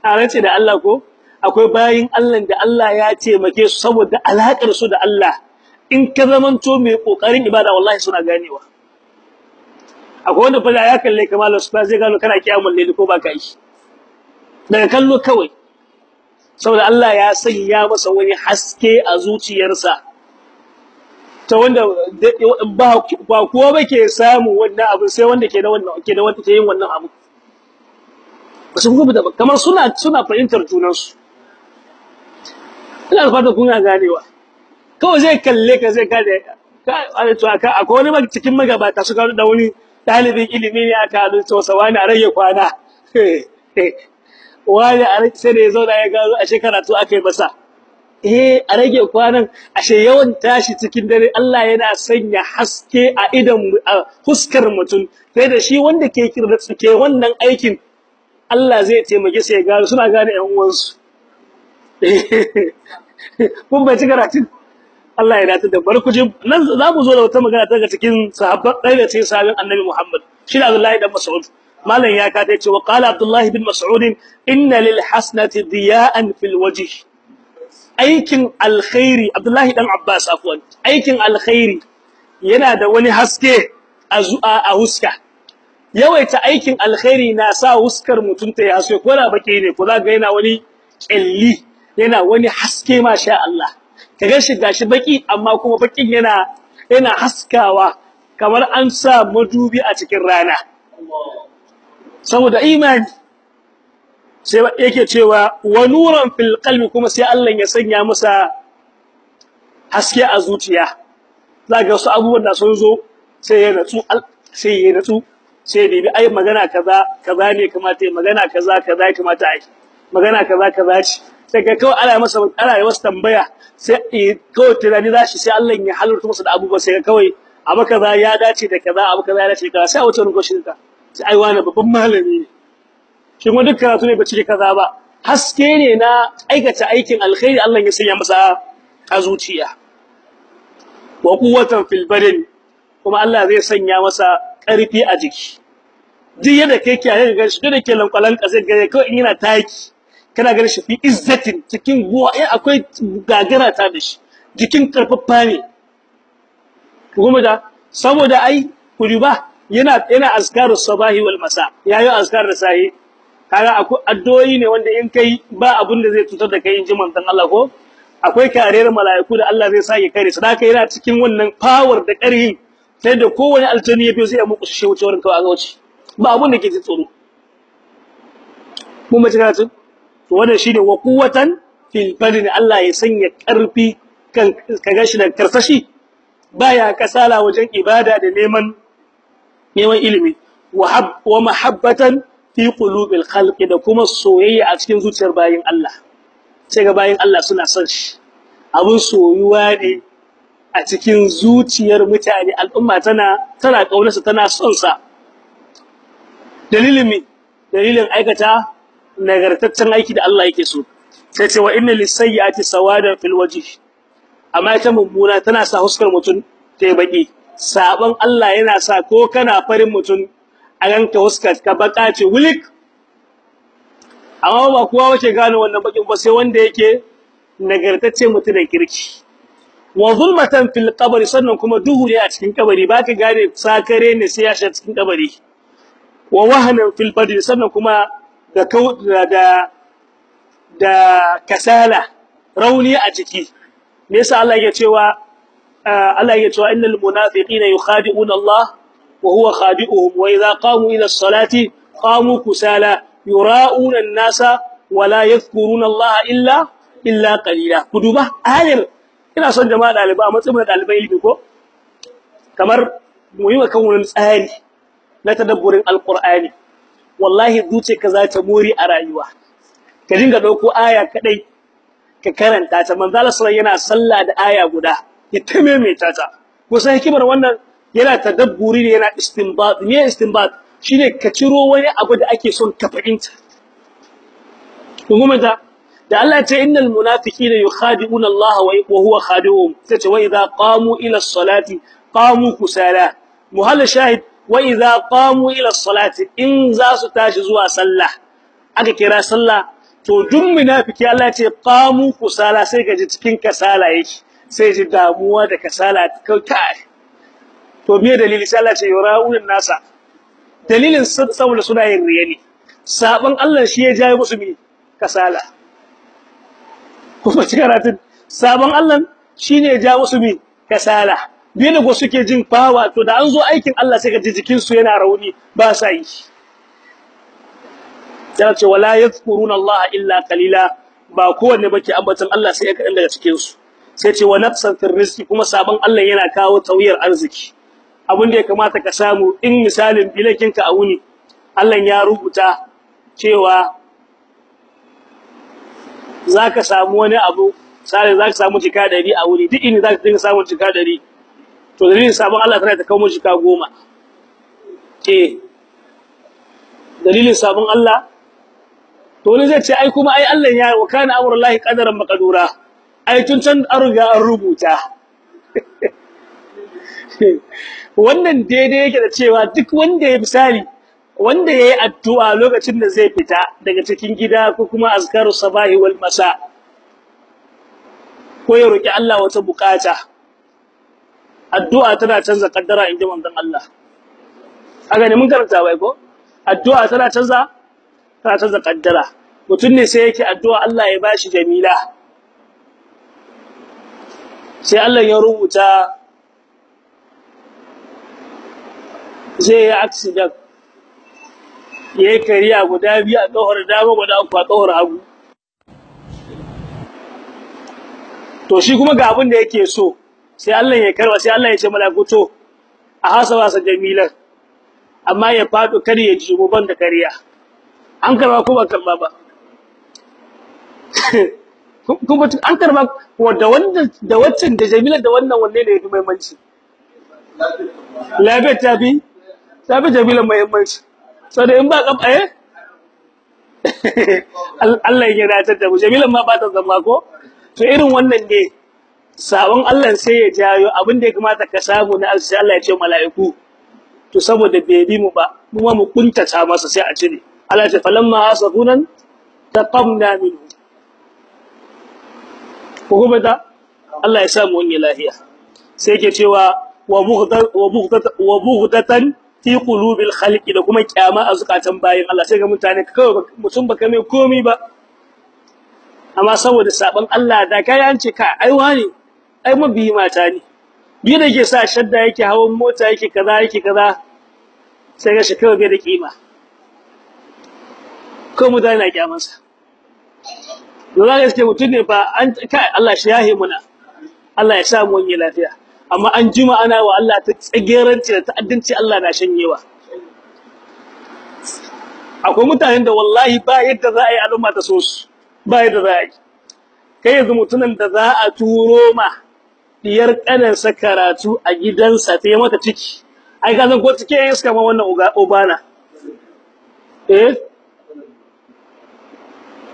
A da Allah ko? Akwai bayin Allah da Allah ya taimake su saboda alakar su da Allah. In ka zamanto mai ƙoƙarin ibada wallahi suna ganewa. Akwai wanda fa ya kalle kamar su ba zai gano kana kiyamul layli ko baka yi. Daga kallo kawai. Saboda Allah ya sanya masa wani haske a zuciyarsa. Ta wanda ba ba kowa bake samu wannan abu sai wanda ke da wannan ke da wanda ke yin wannan abu su kuma da kamar suna suna fahimtar junansu. Ina fata kuna ganewa. Kawai zai kalle ka zai gane ka akwai wani cikin magabata suka da wani dalibin ilimi ne aka haɗu to sa wani a rage kwana. *laughs* wani a sai da ya zauna ya gano a shekara to aka yi masa. Eh a rage kwanan ashe yawan tashi cikin dare Allah yana sanya haske a idan huskar mutum. Sai da shi wanda ke kirda ke wannan aikin Allah zai taimake sai ga suna gane ƴan uwansu. *laughs* Kun bai ci karatun? Allah ya dace da barkuji nan za mu zo da wata magana daga cikin sahabban ɗaya da cikin sahabban Annabi Muhammad. Shi Abdullahi dan Mas'ud. Malam ya ka tace wa qala Abdullahi bin Mas'ud inna lil hasanati diya'an fil wajh aikin alkhairi Abdullahi dan Abbas afwan aikin alkhairi yana da wani haske a a huska. Yawaita aikin alkhairi na sa huskar mutum ta yaso ko da bake ne ko za yana wani kelli yana wani haske masha Allah. Kaga shi gashi baki amma kuma bakin yana yana haskawa kamar an sa madubi a cikin rana. Saboda imani. Sai yake cewa wa nuran fil qalbi kuma sai Allah ya sanya masa haske a zuciya. Zaka wasu abubuwan da sun zo sai ya natsu sai ya natsu sai da bi ai magana kaza kaza ne kamata yi magana kaza kaza ya kamata ai magana kaza kaza ce. Sai ga kawai ana masa ana yi masa tambaya sai kawai tunani zashi sai Allah ya halarta masa da abubuwa sai kawai abu kaza ya dace da kaza abu kaza ya dace da kaza sai a wuce rukoshin ka. Sai ai wani babban malami ne. Shi kuma duk karatu ne ba cike kaza ba? Haske ne na aikata aikin alkhairi Allah ya sanya masa a zuciya. Wa quwwatan fil badan kuma Allah zai sanya masa ƙarfi a jiki. Duk yadda kai kiyaye ga shi da ke lankwalan kasai ga kawai in yana taki kana ganin shi fi izzatin cikin guwa eh akwai gagara ta da jikin ƙarfafa ne. Kuma da saboda ai kuriba yana yana azkarus sabahi wal masa. Yayi azkar da sahi. Kaga akwai addu'o'i ne wanda in kai ba abin da zai tutar da kai in ji manzon Allah ko? Akwai kariyar mala'iku da Allah zai sake kare su. Da kai yana cikin wannan power da ƙarfi sai da kowane aljani ya biyo sai ya muku shi wuce wurin kawai a wuce ba abin da ke ji tsoro. Mun mace karatu? To wannan shine wa quwwatan fil badani Allah ya sanya ƙarfi kan kaga shi da karsashi. Baya kasala wajen ibada da neman neman ilimi wa mahabbatan fi qulubil khalqi da kuma soyayya a cikin zuciyar bayin Allah. Sai ga bayin Allah suna son shi. Abun soyuwa ne a cikin zuciyar mutane. Al'umma tana tana kaunarsa tana son sa dalilin dalilin aikata nagartaccen aiki da Allah yake so. Sai ce wa inna lisayyati sawadan fil wajh amma ita mummuna tana sa huskar mutun tai baki saban Allah yana sa ko kana farin mutun a ganka huskar ka baka ce wulik. Amma ba kowa wace gane wannan bakin ba sai wanda yake nagartacce mutun da kirki. Wa zulmatan fil qabri sannan kuma duhu ne a cikin kabari. Baka gane sakare ne sai ya shiga cikin kabari. Wa wahanan fil badri sannan kuma da da da kasala rauni a ciki. Me yasa Allah yake cewa Allah yake cewa innal munafiqina yukhadi'una Allah wa huwa khadi'uhum wa idha qamu ila as-salati qamu kusala yura'una an-nasa wa la yadhkuruna Allah illa illa qalila kuduba ayar ina son jama'a ɗalibai a matsayin ɗalibai ilimi ko kamar mu yi wa kan wani tsari na tadabburin alqur'ani wallahi zuce ka za ta muri a rayuwa ka dinga ɗauko aya kadai ka karanta ta manzo Allah yana sallah da aya guda ya ta kusan hikimar wannan? Yana tadabburi ne yana istinbat. Ne istinbat? Shine ka ciro wani abu da ake son ka fahimta. Kuma da da Allah ce innal munafiqina yukhadi'una Allah wa huwa khadi'uhum. Sai wa idza qamu ila as-salati qamu kusala. Muhalla shahid wa idza qamu ila as-salati in za su tashi zuwa sallah aka kira sallah to duk munafiki Allah ce qamu kusala sai gaji cikin kasala yake. Sai ji damuwa da kasala kai. To me dalili? Sai Allah ce yura'un nasa. Dalilin saboda suna yin riya ne saban Allah shi ya jaye musu mi kasala. Kuma karatun sabon Allah shine ya ja musu mi kasala. Biye da go suke jin fawa? To da an zo aikin Allah sai ga jikin su yana rauni ba sa yi. Sai ce wala yadhkuruna Allah illa qalila. Ba kowanne bake ambatan Allah sai kadan daga cikin su sai ce wa nafsan rizqi kuma sabon Allah yana kawo tauyar arziki. Abin da ya kamata ka samu in misalin bilakinka a wuni Allah ya rubuta cewa zaka samu wani abu sai zaka samu jika 100 a wuri duk inda zaka dinga samu jika 100 to dalilin sabon Allah tana ta kawo jika 10 eh dalilin sabon Allah to wani zai ce ai kuma ai Allah ya wa kana amrullahi qadaran maqdura. Ai tun can an riga an rubuta. *laughs* Wannan daidai yake da cewa duk wanda ya misali wanda yayi addu'a lokacin da zai fita daga cikin gida ko kuma azkaru sabahi wal masa ko ya roki Allah wata buƙata addu'a tana canza kaddara inda manzon Allah. Aga ne mun karanta bai ko? Addu'a tana canza tana canza kaddara mutun ne sai yake addu'a Allah ya bashi jamila. Sai Allah ya rubuta yi accident. Ya yi kariya guda biyu a ƙawar dama guda uku a ƙawar hagu. To shi kuma ga abin da yake so sai Allah ya karɓa sai Allah ya ce malaku to a hasaba sa jamilan amma ya fado kar ya ji ban da kariya. An karɓa ko ba karɓa ba? *laughs* kuma an karɓa wanda wanda da waccan da jamilan da wannan wanne ne yafi muhimmanci? Labe tabi tabi jamilan muhimmanci. So da in ba kafa eh? *laughs* Allah ya dace da mu. Jamilan ma ba ta zama ko? To irin wannan ne sabon Allah sai ya jayo abin da ya kamata ka samu na alsi Allah ya ce mala'iku to saboda bai bi mu ba mu ma mu kuntata masa sai a cire. Allah ya ce falamma hasabunan taqamna minhu. Ko kuma Allah ya samu wani lafiya sai yake cewa wa bughdatan fi qulubil khalqi da kuma kyama a zukatan bayin Allah. Sai ga mutane mutum baka mai komai ba. Amma saboda sabon Allah da kai an ce ka ai wani ai mabiyi mata ne. Bi da yake sa shadda yake hawan mota yake kaza yake kaza sai ga shi bai da kima. Ko mutane na kyamansa. Dole gaske mutum ne fa an kai Allah shi yahe muna. Allah ya sa mu wani lafiya. Amma an jima ana wa Allah ta tsageranci da ta'addanci Allah na shanyewa. Akwai mutanen da wallahi ba yadda za a yi al'umma ta so su ba yadda za a yi. Kai yanzu mutumin da za a turo ma diyar kanansa karatu a gidansa ta yi mata ciki. Ai ka san ko cike yin suka ma wannan obana? Eh?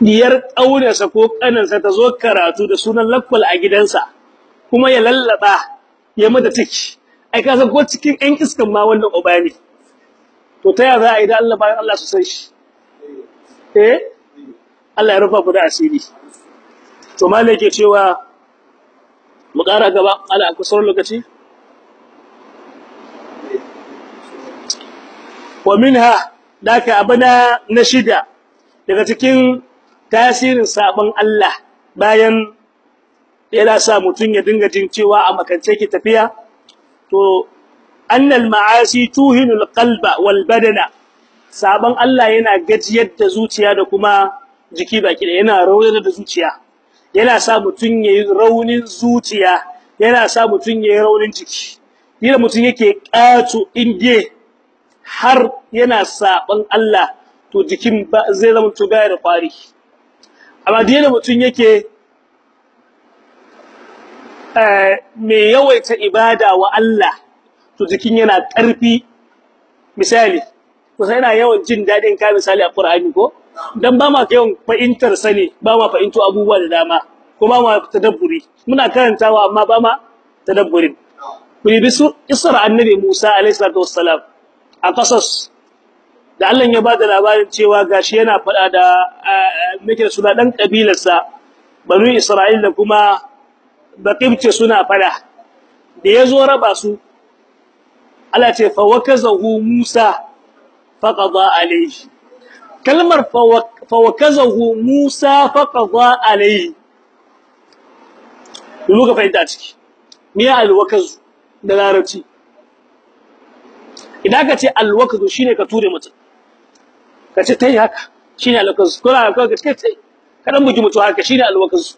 Diyar ƙaunarsa ko ƙanansa ta zo karatu da sunan lakwal a gidansa kuma ya lallaba ya mata ciki ai ka san ko cikin ƴan iskan ma wannan uba ne. To ta ya za a yi da Allah bayan Allah su san shi? Eh? Allah ya rufa ku da asiri. To malai ke cewa mu ƙara gaba ala a kusurar lokaci. Wa minha daka abana na shida daga cikin tasirin sabon Allah bayan yana sa mutun ya dinga jin cewa a makance ki tafiya to annal ma'asi tuhinul qalba wal badana sabon Allah yana gajiyar da zuciya da kuma jiki baki da yana raunar da zuciya yana sa mutun yayi raunin zuciya yana sa mutun yayi raunin jiki. Yadda mutun yake kato inge har yana sabon Allah to jikin zai zama to da kwari amma da mutum yake mai yawaita ibada wa Allah to jikin yana ƙarfi. Misali kusa yana yawan jin daɗin ka misali a Qur'ani ko? Dan ba ma yawan fahimtar sani ba ma fahimto abubuwa da dama ko ba ma tadabburi. Muna karantawa amma ba ma tadabburin. Ku yi bisu isra annabi Musa alaihi salatu wassalam a qasas. Da Allah ya ba da labarin cewa gashi yana fada da muke suna dan kabilarsa banu Isra'il da kuma baqibce suna fada da ya zo raba su Allah ce fa wakazahu Musa faqada alayhi. Kalmar fa wakazahu Musa faqada alayhi duk ka fahimta ciki. Me ya alwakazu da larabci? Idan ka ce alwakazu shine ka ture mutum. Ka ce tai haka shine alwakazu ko la ka ce tai ka dan bugi mutum haka shine alwakazu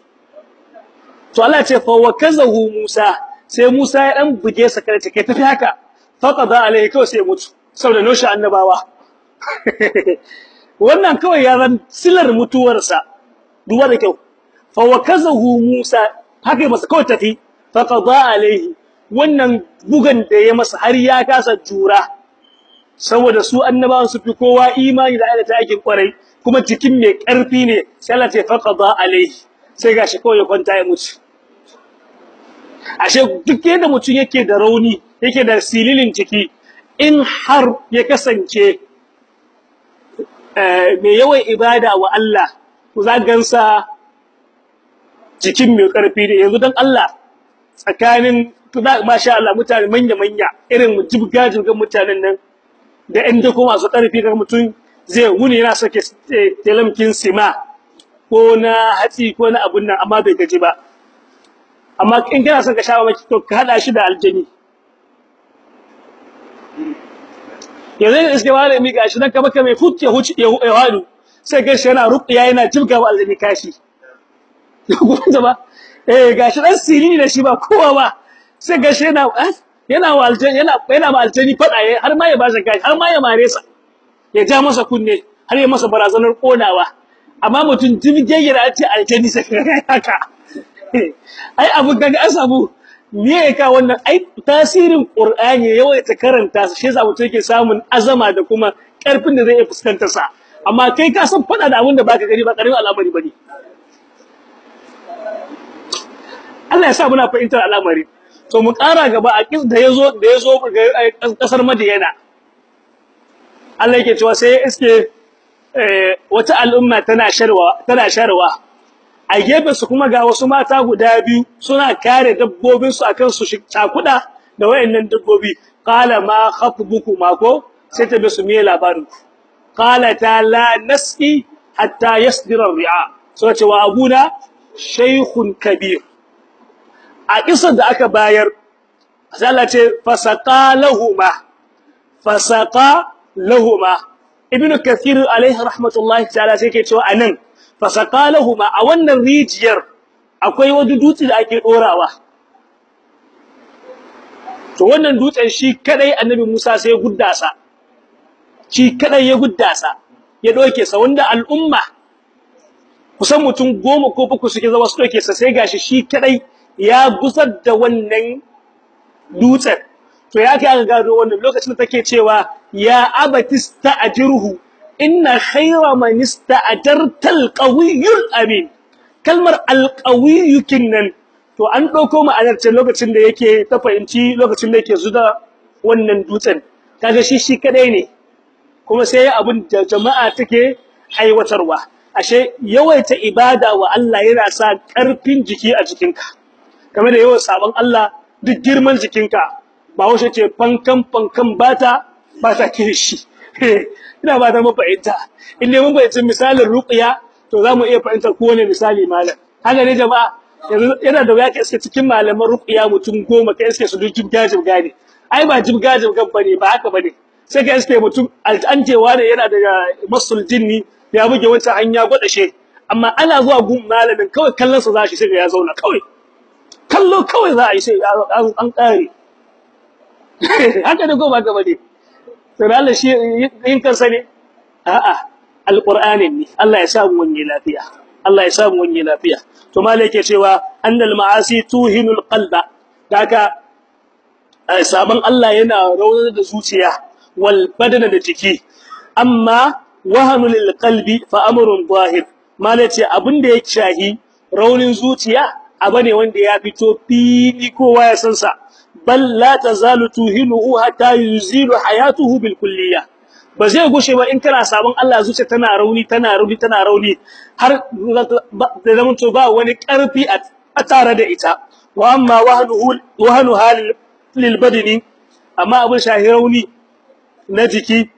to Allah ce fa wakazahu Musa. Sai Musa ya dan buge sa kai kai tafi haka. Faqada alaihi kawai sai mutu saboda noshi annabawa. *laughs* Wannan kawai ya zan silar mutuwarsa. Duwa da kyau. Fa wakazahu Musa. Haka masa kawai tafi. Fa qada alaihi wannan bugan da ya masa har ya kasa jura. Saboda su annabawan su fi kowa imani da ayata aikin ƙwarai kuma jikin mai ƙarfi ne sai Allah ta fa qada alaihi. Sai gashi kawai ya kwanta ya mutu. Ashe duk yadda mutum yake da rauni yake da sililin jiki in har ya kasance mai yawan ibada wa Allah ku za gansa jikin mai ƙarfi ne. Yanzu don Allah tsakanin masha Allah mutane manya-manya irin jibga-jibgan mutanen nan da ‘yan dako masu ƙarfi ga mutum zai wuni yana sake telamkin sima ko na hatsi ko na abun nan amma bai gaji ba. Amma in kana son ka sha maki to ka haɗa shi da aljani. Yanzu da iske malami gashi nan kama kame fut ya huci ya hadu sai gashi yana ruqiya yana jibga wa aljani kashi. *laughs* Kuma ba? Eh gashi dan sirri da shi ba kowa ba. Sai gashi yana yana wa yana yana ma aljani fada har ma ya ba shi kashi har ma ya mare sa. Ya ja masa kunne har ya masa barazanar konawa amma mutum jibge ya ce aljani sai haka. Ai abu kaga an samu me ya ka wannan? Ai tasirin qur'ani yawaita karanta shi yasa mutum yake samun azama da kuma ƙarfin da zai iya fuskantar sa. Amma kai ka san fada da abin da baka gani ba ƙaramin al'amari ba ne Allah ya sa muna fahimtar al'amari. To mu ƙara gaba a kis da ya zo da ya zo ƙasar Madiyana. Allah yake cewa sai iske wata al'umma tana sharwa tana sharwa. A gefe su kuma ga wasu mata guda biyu suna kare dabbobin su akan su cakuda da wayannan dabbobi. Qala ma khatbukuma ko? Sai ta bi su me labarin qala ta la nasqi hatta yasdira ar-ri'a so ce wa abuna shaykhun kabir. A kisan da aka bayar sai Allah ce fasaqa lahumma fasaqa lahumma ibnu kathir alaihi rahmatullahi ta'ala sai ke cewa a nan fasakalahuma a wannan rijiyar akwai wani dutse da ake dorawa to wannan dutsen shi kadai annabi Musa sai ya guddasa shi kadai ya guddasa ya doke sa. Wanda al'umma kusan mutum goma ko bakwai suke zama su doke sa sai gashi shi kadai ya gusar da wannan dutsen. To ya kai aka gado wannan lokacin da take cewa ya abatista ajruhu inna khayra man ista'jarta alqawiyyul amin. Kalmar alqawiyyu kinnan. To an ɗauko ma'anar ce lokacin da yake ta fahimci lokacin da yake zuda wannan dutsen. Kaga shi shi kadai ne. Kuma sai abin da jama'a take aiwatarwa. Ashe yawaita ibada wa Allah yana sa ƙarfin jiki a jikinka. Kamar da yawan sabon Allah duk girman jikinka. Ba wace ce fankan fankan bata bata kirishi *laughs* ina ba da mafahimta in ne mun fahimci misalin ruqya to za mu iya fahimtar kowane misali malam. Haka ne jama'a? Yana da wuya ka iske cikin malaman ruqya mutum goma ka iske su duk jibgajib gane ai ba jibgajib gan ba ne ba haka ba ne sai ka iske mutum al'antewa ne yana da masul jinni ya buge wancan hanya gwada she amma ana zuwa gun malamin kawai kallon sa zashi sai ya zauna kawai. Kallo kawai za a yi sai an kare *laughs* haka ne ko ba ka ba ne? Sai Allah shi yin kansa ne? A'a alqur'anin ne. Allah ya samu wani lafiya. Allah ya samu wani lafiya. To malai yake cewa annal ma'asi tuhinul qalba. Daga saban Allah yana raunar da zuciya wal badana da jiki. Amma wahanul qalbi fa amrun zahir. Malai ce abin da ya shahi raunin zuciya abane wanda ya fito fili kowa ya san sa. Bal la tazalu tuhinuhu hatta yuzilu hayatuhu bil kulliyah ba zai gushe ba in kana sabon Allah zuciya tana rauni tana rauni tana rauni. Har da zaman to ba wani ƙarfi a tare da ita. Wa amma wahnuhu wahnu lil badani. Amma abin shahi rauni na jiki.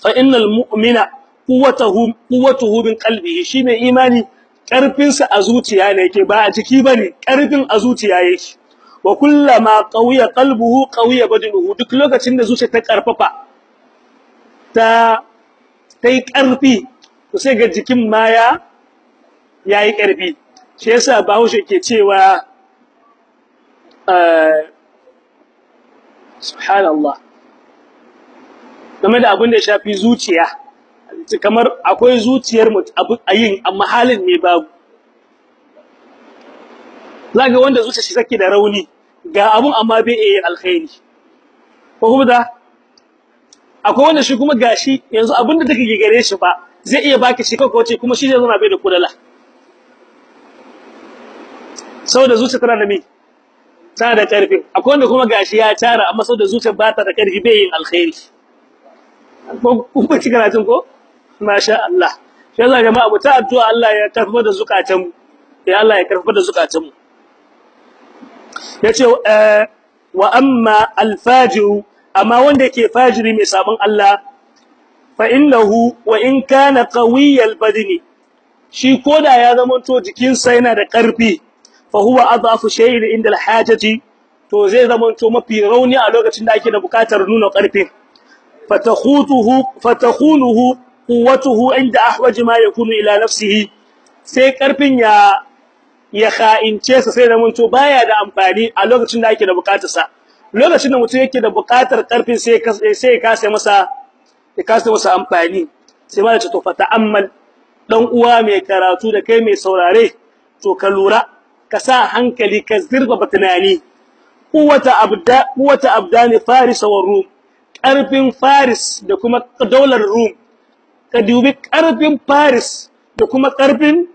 Fa innal mu'mina quwwatuhu quwwatuhu min qalbihi. Shi mai imani ƙarfin sa a zuciya ne yake ba a jiki ba ne ƙarfin a zuciya yake. Wa kullama qawiya qalbuhu qawiya badanuhu duk lokacin da zuciya ta ƙarfafa ta tai ƙarfi to sai ga jikin ma ya yayi ƙarfi shi yasa Bahaushe ke cewa subhanallah game da abin da ya shafi zuciya. Kamar akwai zuciyar abu ayin amma halin ne babu. Zaga wanda zuciya shi take da rauni ga abun amma bai yin alkhairi. Ko kuma da akwai wanda shi kuma gashi yanzu abin da take gare shi ba zai iya baki shi kawai wace kuma shi zai zama bai da kudala saboda zuciya tana da me? Tana da ƙarfi akwai wanda kuma gashi ya tara amma saboda zuciya ba ta da ƙarfi bai yin alkhairi. Ko kuma ci karatun ko? Masha Allah. Shi yasa jama'a mu ta addu'a Allah ya ƙarfafa da zukatan mu ya Allah ya ƙarfafa da zukatan mu ya ce wa amma alfajiru amma wanda yake fajiri mai sabon Allah fa innahu wa in kana qawiyal badni shi koda ya zama to jikinsa yana da ƙarfi fa huwa adhafu shay'in inda alhajati to zai zama to mafi rauni a lokacin da ake da buƙatar nuna ƙarfi fatakhutuhu fatakhunuhu quwwatuhu inda ahwaji ma yakunu ila nafsihi sai ƙarfin ya ya kha'ince sa sai zama to baya da amfani a lokacin da ake da bukatarsa lokacin da mutum yake da buƙatar ƙarfin sai sai kasa masa ya kasa masa amfani. Sai ma ce to fa dan uwa mai karatu da kai mai saurare to ka lura ka sa hankali ka zirba tunani. Quwwata abda quwwata abdani faris wa rum ƙarfin faris da kuma daular rum ka dubi ƙarfin faris da kuma ƙarfin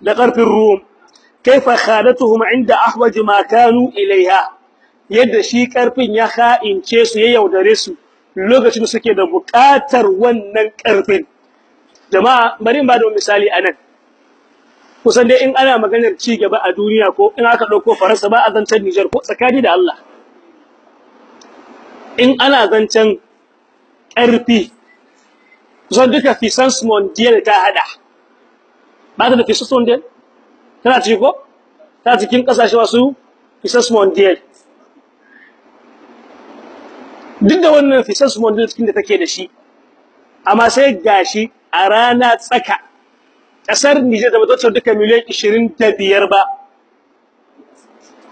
da ƙarfin rum kaifa khadatuhum inda ahwaji ma kanu ilaiha. Yadda shi ƙarfin ya ha'ince su ya yaudare su lokacin suke da buƙatar wannan ƙarfin jama'a bari in ba da misali a nan kusan dai in ana maganar ci gaba a duniya ko in aka ɗauko faransa ba a zancen Niger ko tsakani da Allah. In ana zancen ƙarfi kusan duka fisans mondial ta hada. Ba ta da fisans mondial tana ci ko? Ta cikin ƙasashe wasu fisans mondial duk da wannan fisas model cikin da take da shi. Amma sai gashi a rana tsaka ƙasar Niger da bata duka miliyan 25 ba.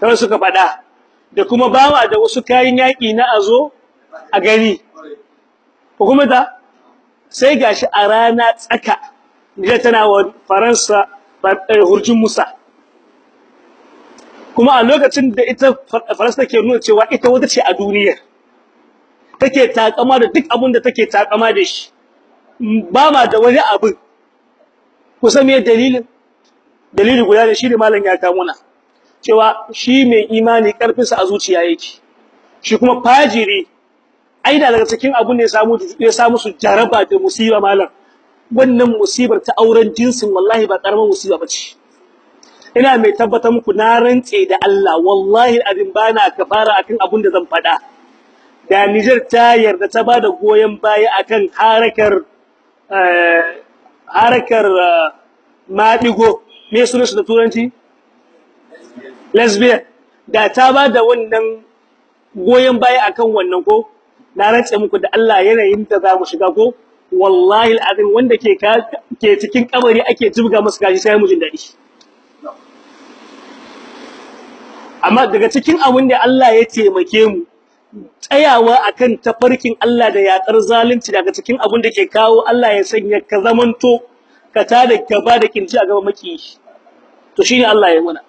Kawai suka fada da kuma bawa da wasu kayan yaki na azo a gari ko kuma da sai gashi a rana tsaka Niger tana wa Faransa hurjin Musa. Kuma a lokacin da ita Faransa take nuna cewa ita wata ce a duniyar take takama da duk abin da take takama da shi. Ba ma da wani abin kusa me dalilin? Dalili guda da shi ne malam ya kawo muna cewa shi mai imani ƙarfin sa a zuciya yake. Shi kuma fajiri ai da daga cikin abin da ya samu ya samu su jaraba da musiba malam. Wannan musibar ta auren jinsin wallahi ba karaman musiba bace ina mai tabbatar muku na rantse da Allah wallahi abin bana kafara akan abin da zan faɗa. Da Niger ta yarda ta ba da goyen baya akan harakar harakar madigo me sunan su da turanci? Lesbian. Da ta ba da wannan goyen baya akan wannan ko? Na rantse muku da Allah yanayin da za mu shiga ko? Wallahi alazim wanda ke ke cikin kabari ake jibga masa gashi sai mu jin daɗi amma daga cikin abin da Allah ya taimake mu tsayawa akan tafarkin Allah da yakar zalunci daga cikin abin da ke kawo Allah ya sanya ka zamanto ka tada gaba da kinci a gaban maki to shine Allah ya muna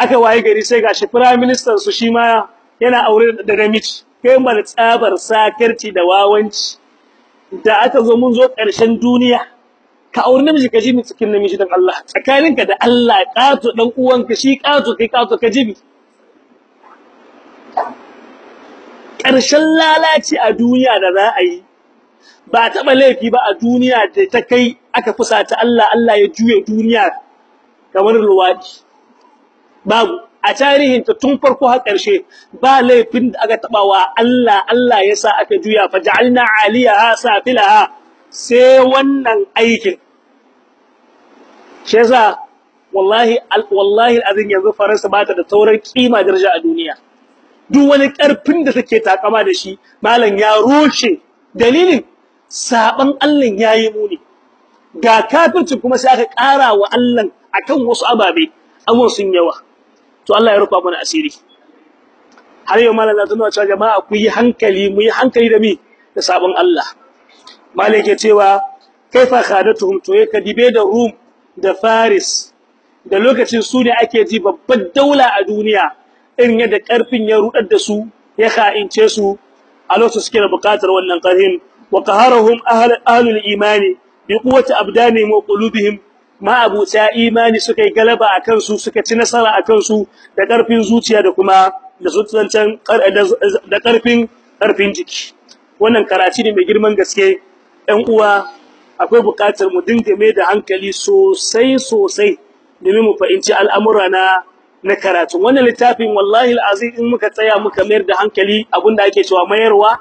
aka waye gari sai gashi prime minister su shi ma yana aure da namiji. Kai mar tsabar sakarci da wawanci. Da aka zo mun zo ƙarshen duniya ka aure namiji ka jibi cikin namiji dan Allah. Tsakaninka da Allah ƙato dan uwanka shi ƙato kai ƙato ka jibi ƙarshen lalaci a duniya da za a yi ba taɓa laifi ba a duniya da ta kai aka fusata Allah Allah ya juye duniya kamar luwadi babu. A tarihin ta tun farko har ƙarshe ba laifin da aka taɓa wa Allah Allah ya sa aka juya fa ja'alna 'aliyaha safilaha sai wannan aikin. Shi yasa wallahi wallahi alazin yanzu faransa ba ta da taurar kima daraja a duniya. Duk wani ƙarfin da take takama da shi malam ya rushe. Dalilin saban Allah yayi muni. Ga kafirci kuma sai aka ƙara wa Allah akan wasu ababe abun sun yawa. To Allah ya rufa mana asiri. Har yau malam zan nuna cewa jama'a ku yi hankali mu yi hankali da mi da sabon Allah. Malam yake cewa kaifa khadatuhum? To yake dibe da rum da faris da lokacin su ne ake ji babbar daula a duniya irin yadda ƙarfin ya rudar da su ya kha'ince su a lokacin suke da buƙatar wannan karhin wa qaharahum ahlul imani bi quwwati abdanihim wa qulubihim ma abuta imani suka yi galaba akan su suka ci nasara akan su da ƙarfin zuciya da kuma da zuciyancan da ƙarfin ƙarfin jiki. Wannan karatu ne mai girman gaske. Ɗan uwa akwai buƙatar mu dinga mai da hankali sosai sosai domin mu fahimci al'amura na na karatu. Wannan littafin wallahi alazim in muka tsaya muka mayar da hankali abin da ake cewa mayarwa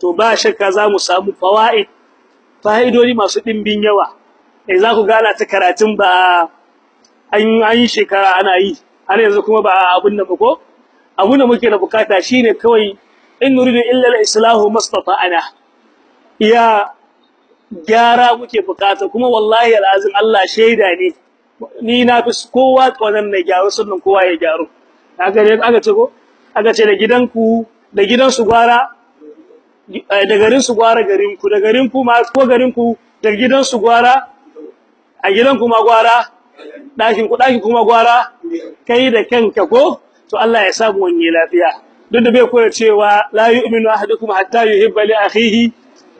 to ba shakka za mu samu fawaid fa'idodi masu dimbin yawa. Za ku gana ta karatun ba an yi shekara ana yi. Har yanzu kuma ba abun ba ko? Abun da muke da buƙata shine kawai in nuridu illa al-islahu mastata'ana. Ya gyara muke buƙata kuma wallahi alazim Allah shaida ne. Ni na fi kowa wannan na gyaru sannan kowa ya gyaru. Aka ne aka ce ko? Aka ce da gidanku da gidansu gwara da garin su gwara garin ku da garin ku ma ko garin ku da gidansu gwara a gidan ku ma gwara ɗakin ku ɗakin kuma gwara kai da kanka ko? To Allah ya samu wani lafiya. Duk da bai koyar cewa la yu'minu ahadukum hatta yuhibba li akhihi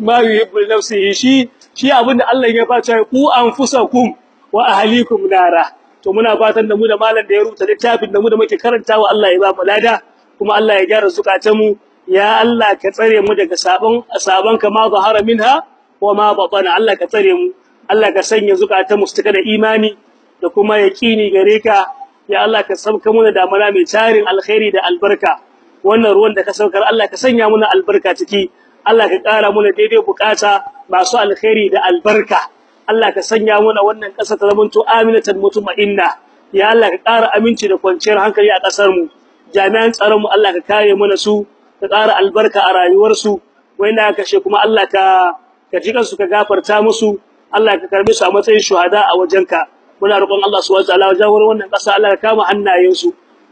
ma yuhibbu li nafsihi. Shi shi abin da Allah ya fata ku anfusakum wa ahlikum nara. To muna fatan da mu da malam da ya rubuta littafin da mu da muke karantawa Allah ya ba mu lada. Kuma Allah ya gyara zukatan mu. Ya Allah ka tsare mu daga sabon sabon kama zahara minha wa ma batana. Allah ka tsare mu. Allah ka sanya zukatan mu su da imani da kuma yaqini gare ka. Ya Allah ka sauka mu da damana mai tarin alkhairi da albarka. Wannan ruwan da ka saukar Allah ka sanya mu albarka ciki. Allah ka ƙara mu daidai buƙata masu alkhairi da albarka. Allah ka sanya mana wannan ƙasa ta zamanto aminatan mutma'inna. Ya Allah ka ƙara aminci da kwanciyar hankali a ƙasar mu jami'an tsaron mu Allah ka kare mana su ka ƙara albarka a rayuwar su wanda ka kashe kuma Allah ka ka jikan su ka gafarta musu. Allah ka karɓe su a matsayin shuhada a wajenka. Muna roƙon Allah subhanahu wa ta'ala wajen wannan ƙasa Allah ka kama hannayen su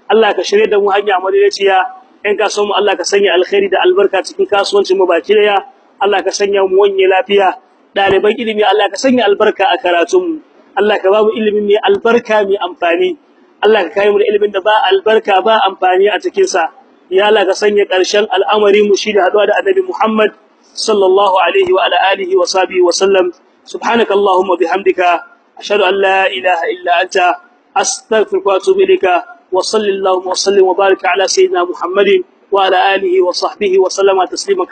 Allah ka shirye da mu hanya madaidaiciya. In ka mu Allah ka sanya alkhairi da albarka cikin kasuwancin mu baki ɗaya. Allah ka sanya mu wanye lafiya. Ɗaliban ilimi Allah ka sanya albarka a karatunmu Allah ka ba mu ilimin mai albarka mai amfani. Allah ka kai mu da ilimin da ba albarka ba amfani a cikin sa ya Allah ka sanya ƙarshen al'amari mu shi da haɗuwa da Annabi Muhammad sallallahu alaihi wa alihi wa sahbihi wa sallam. Subhanaka allahumma bihamdika ashhadu an la ilaha illa anta astaghfiruka wa atubu ilayka wa sallallahu wa sallim wa barik ala sayyidina Muhammadin wa ala alihi wa sahbihi wa sallama taslima